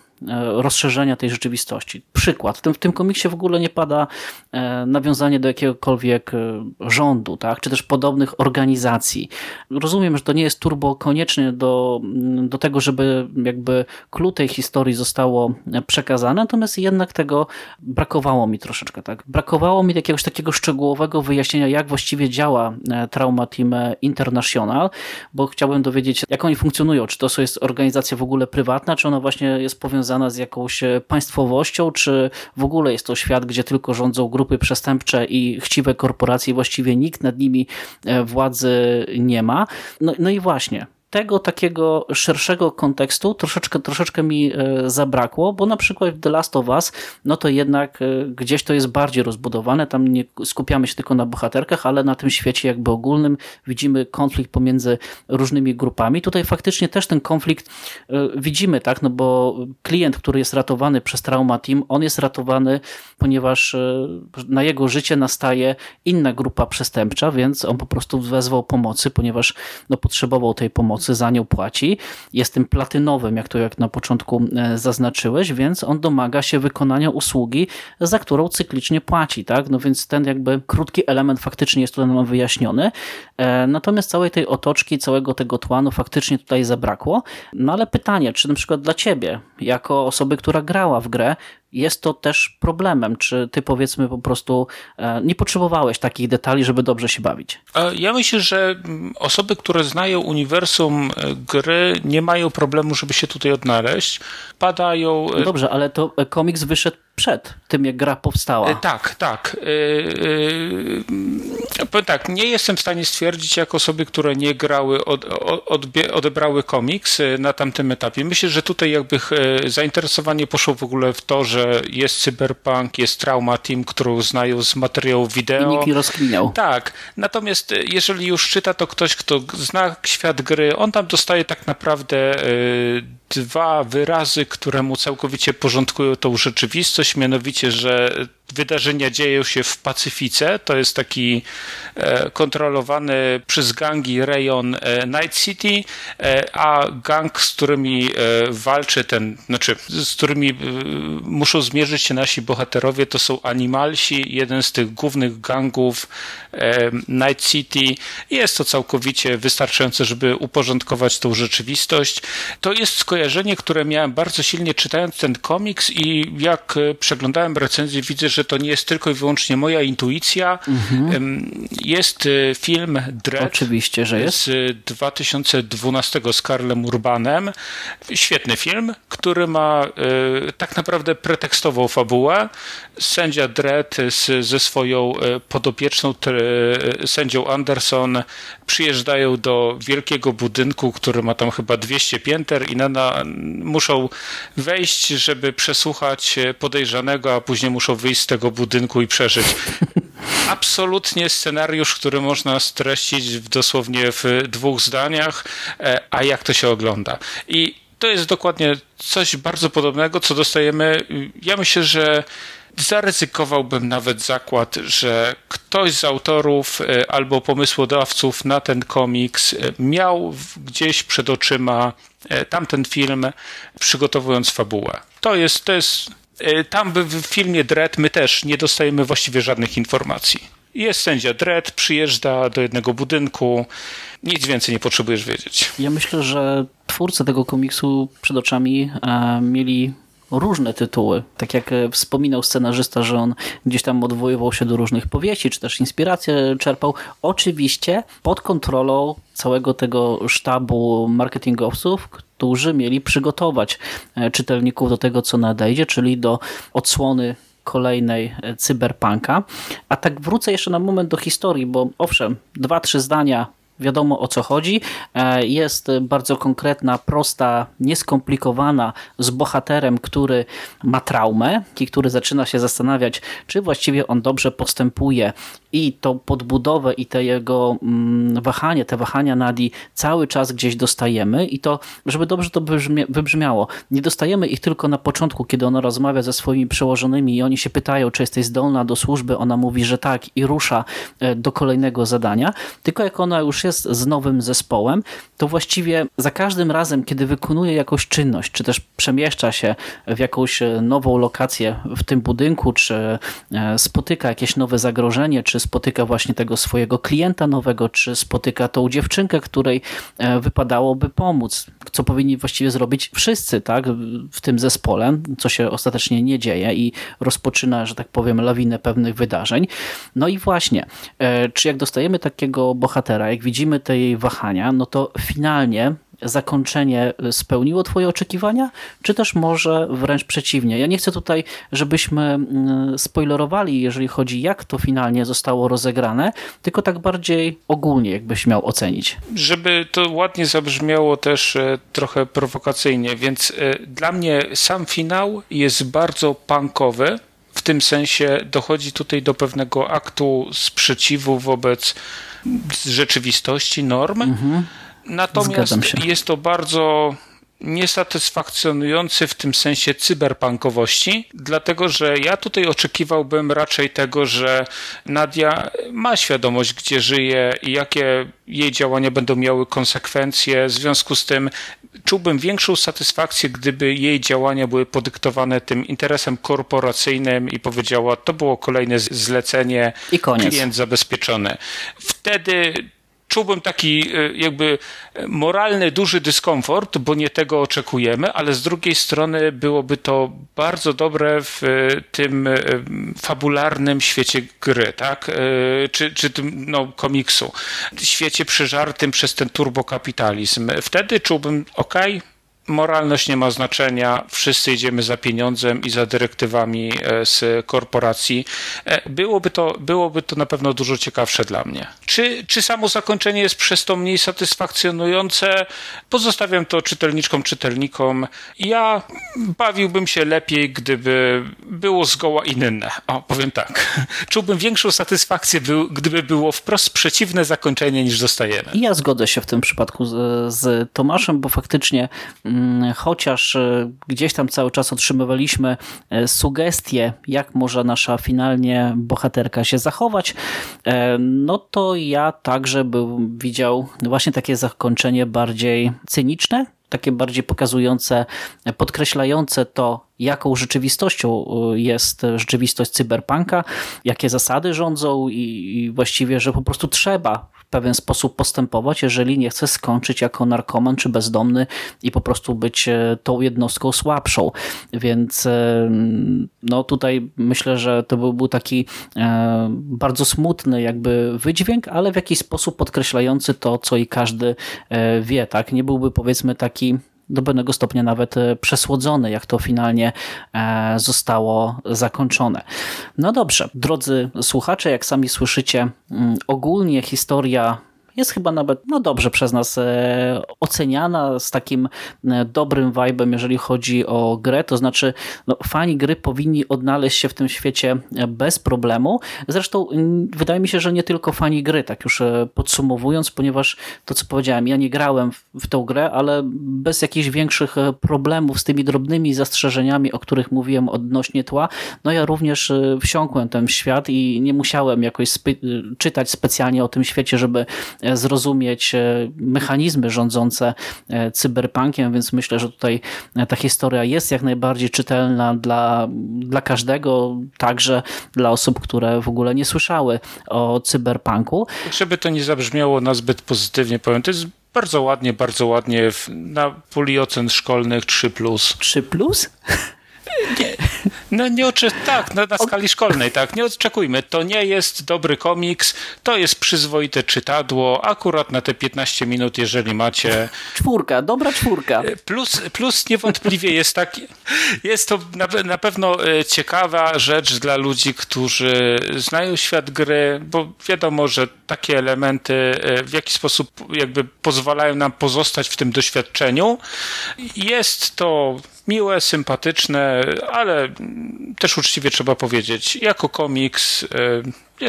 rozszerzenia tej rzeczywistości. Przykład. W tym, w tym komiksie w ogóle nie pada e, nawiązanie do jakiegokolwiek e, rządu, tak? czy też podobnych organizacji. Rozumiem, że to nie jest turbo koniecznie do, mm, do tego, żeby jakby clue tej historii zostało przekazane, natomiast jednak tego brakowało mi troszeczkę. Tak? Brakowało mi jakiegoś takiego szczegółowego wyjaśnienia, jak właściwie działa Trauma Team International, bo chciałbym dowiedzieć, jak oni funkcjonują. Czy to jest organizacja w ogóle prywatna, czy ona właśnie jest powiązana związana z jakąś e, państwowością, czy w ogóle jest to świat, gdzie tylko rządzą grupy przestępcze i chciwe korporacje, właściwie nikt nad nimi e, władzy nie ma. No, no i właśnie, tego takiego szerszego kontekstu troszeczkę, troszeczkę mi e, zabrakło, bo na przykład w The Last of Us, no to jednak e, gdzieś to jest bardziej rozbudowane, tam nie skupiamy się tylko na bohaterkach, ale na tym świecie jakby ogólnym widzimy konflikt pomiędzy różnymi grupami. Tutaj faktycznie też ten konflikt e, widzimy, tak, no bo klient, który jest ratowany przez Trauma Team, on jest ratowany, ponieważ na jego życie nastaje inna grupa przestępcza, więc on po prostu wezwał pomocy, ponieważ no, potrzebował tej pomocy za nią płaci. Jest tym platynowym, jak to jak na początku e, zaznaczyłeś, więc on domaga się wykonania usługi, za którą cyklicznie płaci. Tak? No więc ten jakby krótki element faktycznie jest tutaj nam wyjaśniony. E, natomiast całej tej otoczki, całego tego tłanu faktycznie tutaj zabrakło. No ale pytanie, czy na przykład dla ciebie, jako osoby, która grała w grę, jest to też problemem. Czy ty powiedzmy po prostu e, nie potrzebowałeś takich detali, żeby dobrze się bawić? E, ja myślę, że mm, osoby, które znają uniwersum e, gry, nie mają problemu, żeby się tutaj odnaleźć. Padają. No dobrze, ale to komiks wyszedł przed tym, jak gra powstała. Tak, tak. Powiem tak, nie jestem w stanie stwierdzić, jak osoby, które nie grały, od, od, odebrały komiks na tamtym etapie. Myślę, że tutaj jakby zainteresowanie poszło w ogóle w to, że jest Cyberpunk, jest Trauma Team, którą znają z materiałów wideo. I nikt nie rozkminiał. Tak. Natomiast e, jeżeli już czyta to ktoś, kto zna świat gry, on tam dostaje tak naprawdę e, dwa wyrazy, które mu całkowicie porządkują tą rzeczywistość, mianowicie, że wydarzenia dzieją się w Pacyfice. To jest taki e, kontrolowany przez gangi rejon e, Night City, e, a gang, z którymi walczy ten, znaczy, z którymi muszą zmierzyć się nasi bohaterowie, to są Animalsi, jeden z tych głównych gangów Night City. Jest to całkowicie wystarczające, żeby uporządkować tą rzeczywistość. To jest skojarzenie, które miałem bardzo silnie czytając ten komiks i jak przeglądałem recenzję, widzę, że to nie jest tylko i wyłącznie moja intuicja. Mhm. Jest y, film Dread. Oczywiście, że jest. Z 2012 z Karlem Urbanem. Świetny film, który ma y, tak naprawdę pretekstową fabułę. Sędzia Dredd z, ze swoją y, podopieczną sędzią Anderson przyjeżdżają do wielkiego budynku, który ma tam chyba 200 pięter i na, na, muszą wejść, żeby przesłuchać podejrzanego, a później muszą wyjść z tego budynku i przeżyć. [LAUGHS] Absolutnie scenariusz, który można streścić w dosłownie w dwóch zdaniach, e, a jak to się ogląda. I to jest dokładnie coś bardzo podobnego, co dostajemy. Ja myślę, że zaryzykowałbym nawet zakład, że ktoś z autorów e, albo pomysłodawców na ten komiks e, miał gdzieś przed oczyma tamten film, przygotowując fabułę. To jest, to jest tam w filmie Dread my też nie dostajemy właściwie żadnych informacji. Jest sędzia Dread, przyjeżdża do jednego budynku, nic więcej nie potrzebujesz wiedzieć. Ja myślę, że twórcy tego komiksu przed oczami e, mieli różne tytuły. Tak jak e, wspominał scenarzysta, że on gdzieś tam odwoływał się do różnych powieści, czy też inspirację czerpał. Oczywiście pod kontrolą całego tego sztabu marketingowców, którzy mieli przygotować e, czytelników do tego, co nadejdzie, czyli do odsłony kolejnej e, cyberpunka. A tak wrócę jeszcze na moment do historii, bo owszem, dwa, trzy zdania wiadomo o co chodzi. E, jest bardzo konkretna, prosta, nieskomplikowana z bohaterem, który ma traumę i który zaczyna się zastanawiać, czy właściwie on dobrze postępuje i tą podbudowę i te jego mm, wahanie, te wahania Nadi cały czas gdzieś dostajemy. I to, żeby dobrze to wybrzmiało, nie dostajemy ich tylko na początku, kiedy ona rozmawia ze swoimi przełożonymi i oni się pytają, czy jesteś zdolna do służby, ona mówi, że tak i rusza e, do kolejnego zadania, tylko jak ona już jest z nowym zespołem, to właściwie za każdym razem, kiedy wykonuje jakąś czynność, czy też przemieszcza się w jakąś e, nową lokację w tym budynku, czy e, spotyka jakieś nowe zagrożenie, czy spotyka właśnie tego swojego klienta nowego, czy spotyka tą dziewczynkę, której e, wypadałoby pomóc, co powinni właściwie zrobić wszyscy tak, w tym zespole, co się ostatecznie nie dzieje i rozpoczyna, że tak powiem, lawinę pewnych wydarzeń. No i właśnie, czy jak dostajemy takiego bohatera, jak widzimy te jej wahania, no to finalnie zakończenie spełniło Twoje oczekiwania, czy też może wręcz przeciwnie? Ja nie chcę tutaj, żebyśmy mm, spoilerowali, jeżeli chodzi jak to finalnie zostało rozegrane, tylko tak bardziej ogólnie, jakbyś miał ocenić. Żeby to ładnie zabrzmiało też e, trochę prowokacyjnie, więc e, dla mnie sam finał jest bardzo punkowy, w tym sensie dochodzi tutaj do pewnego aktu sprzeciwu wobec rzeczywistości, norm. Mhm. Natomiast jest to bardzo niesatysfakcjonujący w tym sensie cyberpunkowości, dlatego że ja tutaj oczekiwałbym raczej tego, że Nadia ma świadomość, gdzie żyje i jakie jej działania będą miały konsekwencje. W związku z tym czułbym większą satysfakcję, gdyby jej działania były podyktowane tym interesem korporacyjnym i powiedziała, to było kolejne zlecenie, I koniec. klient zabezpieczony. Wtedy czułbym taki e, jakby moralny, duży dyskomfort, bo nie tego oczekujemy, ale z drugiej strony byłoby to bardzo dobre w e, tym e, fabularnym świecie gry, tak? Czy, czy tym no, komiksu. Świecie przeżartym przez ten turbokapitalizm. Wtedy czułbym, okej, okay, moralność nie ma znaczenia, wszyscy idziemy za pieniądzem i za dyrektywami e, z korporacji. E, byłoby to, byłoby to na pewno dużo ciekawsze dla mnie. Czy, czy samo zakończenie jest przez to mniej satysfakcjonujące? Pozostawiam to czytelniczkom, czytelnikom. Ja bawiłbym się lepiej, gdyby było zgoła inne. O, powiem tak. [LAUGHS] Czułbym większą satysfakcję, gdyby było wprost przeciwne zakończenie niż dostajemy. Ja zgodzę się w tym przypadku z, z Tomaszem, bo faktycznie Mm, chociaż e, gdzieś tam cały czas otrzymywaliśmy e, sugestie, jak może nasza finalnie bohaterka się zachować, e, no to ja także bym widział właśnie takie zakończenie bardziej cyniczne, takie bardziej pokazujące, podkreślające to, jaką rzeczywistością jest rzeczywistość cyberpunka, jakie zasady rządzą i, właściwie, że po prostu trzeba pewien sposób postępować, jeżeli nie chce skończyć jako narkoman czy bezdomny i po prostu być e, tą jednostką słabszą. Więc e, no tutaj myślę, że to by był taki e, bardzo smutny jakby wydźwięk, ale w jakiś sposób podkreślający to, co i każdy wie. Tak? Nie byłby powiedzmy taki do pewnego stopnia nawet e, przesłodzone, jak to finalnie e, zostało zakończone. No dobrze, drodzy słuchacze, jak sami słyszycie, mm, ogólnie historia jest chyba nawet no dobrze przez nas e, oceniana z takim e, dobrym vibe'em, jeżeli chodzi o grę. To znaczy, no, fani gry powinni odnaleźć się w tym świecie e, bez problemu. Zresztą wydaje mi się, że nie tylko fani gry, tak już podsumowując, ponieważ to, co powiedziałem, ja nie grałem w, w tą grę, ale bez jakichś większych problemów z tymi drobnymi zastrzeżeniami, o których mówiłem odnośnie tła, no ja również wsiąkłem ten świat i nie musiałem jakoś czytać specjalnie o tym świecie, żeby zrozumieć e, mechanizmy rządzące e, cyberpunkiem, więc myślę, że tutaj e, ta historia jest jak najbardziej czytelna dla, dla każdego, także dla osób, które w ogóle nie słyszały o cyberpunku. Żeby to nie zabrzmiało na zbyt pozytywnie, powiem, to jest bardzo ładnie, bardzo ładnie na puli ocen szkolnych 3+. 3+? Nie. No nie oczy... Tak, na, na skali szkolnej, tak. Nie oczekujmy. To nie jest dobry komiks, to jest przyzwoite czytadło, akurat na te 15 minut, jeżeli macie. Czwórka, dobra czwórka. Plus, plus niewątpliwie jest taki, jest to na, na pewno e, ciekawa rzecz dla ludzi, którzy znają świat gry, bo wiadomo, że takie elementy e, w jakiś sposób jakby pozwalają nam pozostać w tym doświadczeniu. Jest to miłe, sympatyczne, ale też uczciwie trzeba powiedzieć, jako komiks y,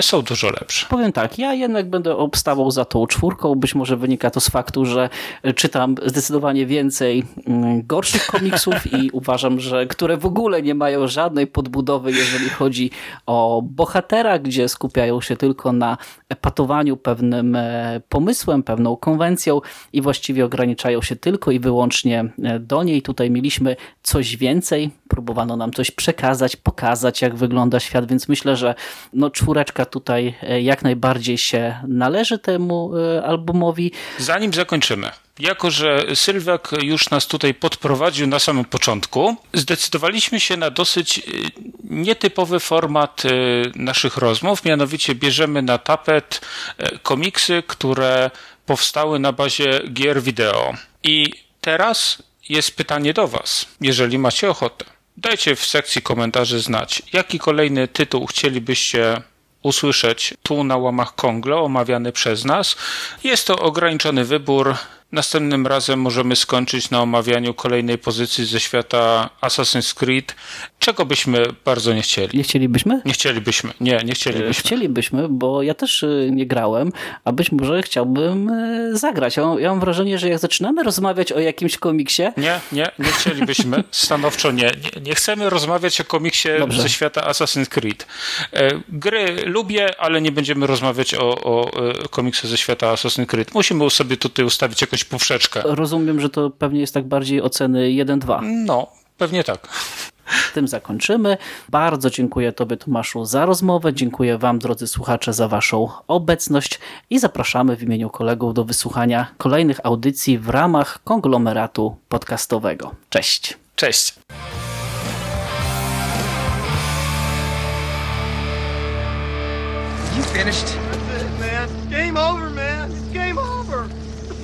są dużo lepsze. Powiem tak, ja jednak będę obstawał za tą czwórką. Być może wynika to z faktu, że czytam zdecydowanie więcej mm, gorszych komiksów i [LAUGHS] uważam, że które w ogóle nie mają żadnej podbudowy, jeżeli chodzi o bohatera, gdzie skupiają się tylko na epatowaniu pewnym e, pomysłem, pewną konwencją i właściwie ograniczają się tylko i wyłącznie e, do niej. Tutaj mieliśmy coś więcej, próbowano nam coś przekazać, pokazać, jak wygląda świat, więc myślę, że no, czwóreczka tutaj e, jak najbardziej się należy temu e, albumowi. Zanim zakończymy, jako że Sylwek już nas tutaj podprowadził na samym początku, zdecydowaliśmy się na dosyć e, nietypowy format naszych rozmów, mianowicie bierzemy na tapet komiksy, które powstały na bazie gier wideo. I teraz jest pytanie do Was, jeżeli macie ochotę. Dajcie w sekcji komentarzy znać, jaki kolejny tytuł chcielibyście usłyszeć tu na łamach Kongle omawiany przez nas. Jest to ograniczony wybór Następnym razem możemy skończyć na omawianiu kolejnej pozycji ze świata Assassin's Creed, czego byśmy bardzo nie chcieli. Nie chcielibyśmy? Nie chcielibyśmy, nie, nie chcielibyśmy. Chcielibyśmy, bo ja też y, nie grałem, a być może chciałbym y, zagrać. Ja mam, ja mam wrażenie, że jak zaczynamy rozmawiać o jakimś komiksie... Nie, nie, nie chcielibyśmy, [LAUGHS] stanowczo nie. Nie, nie chcemy rozmawiać o komiksie Dobrze. ze świata Assassin's Creed. E, gry lubię, ale nie będziemy rozmawiać o, o e, komiksie ze świata Assassin's Creed. Musimy sobie tutaj ustawić jakoś jakąś poprzeczkę. Rozumiem, że to pewnie jest tak bardziej oceny 1-2. No, pewnie tak. Tym zakończymy. Bardzo dziękuję Tobie, Tomaszu, za rozmowę. Dziękuję Wam, drodzy słuchacze, za Waszą obecność i zapraszamy w imieniu kolegów do wysłuchania kolejnych audycji w ramach konglomeratu podcastowego. Cześć. Cześć. You finished? That's it, man. Game over, man.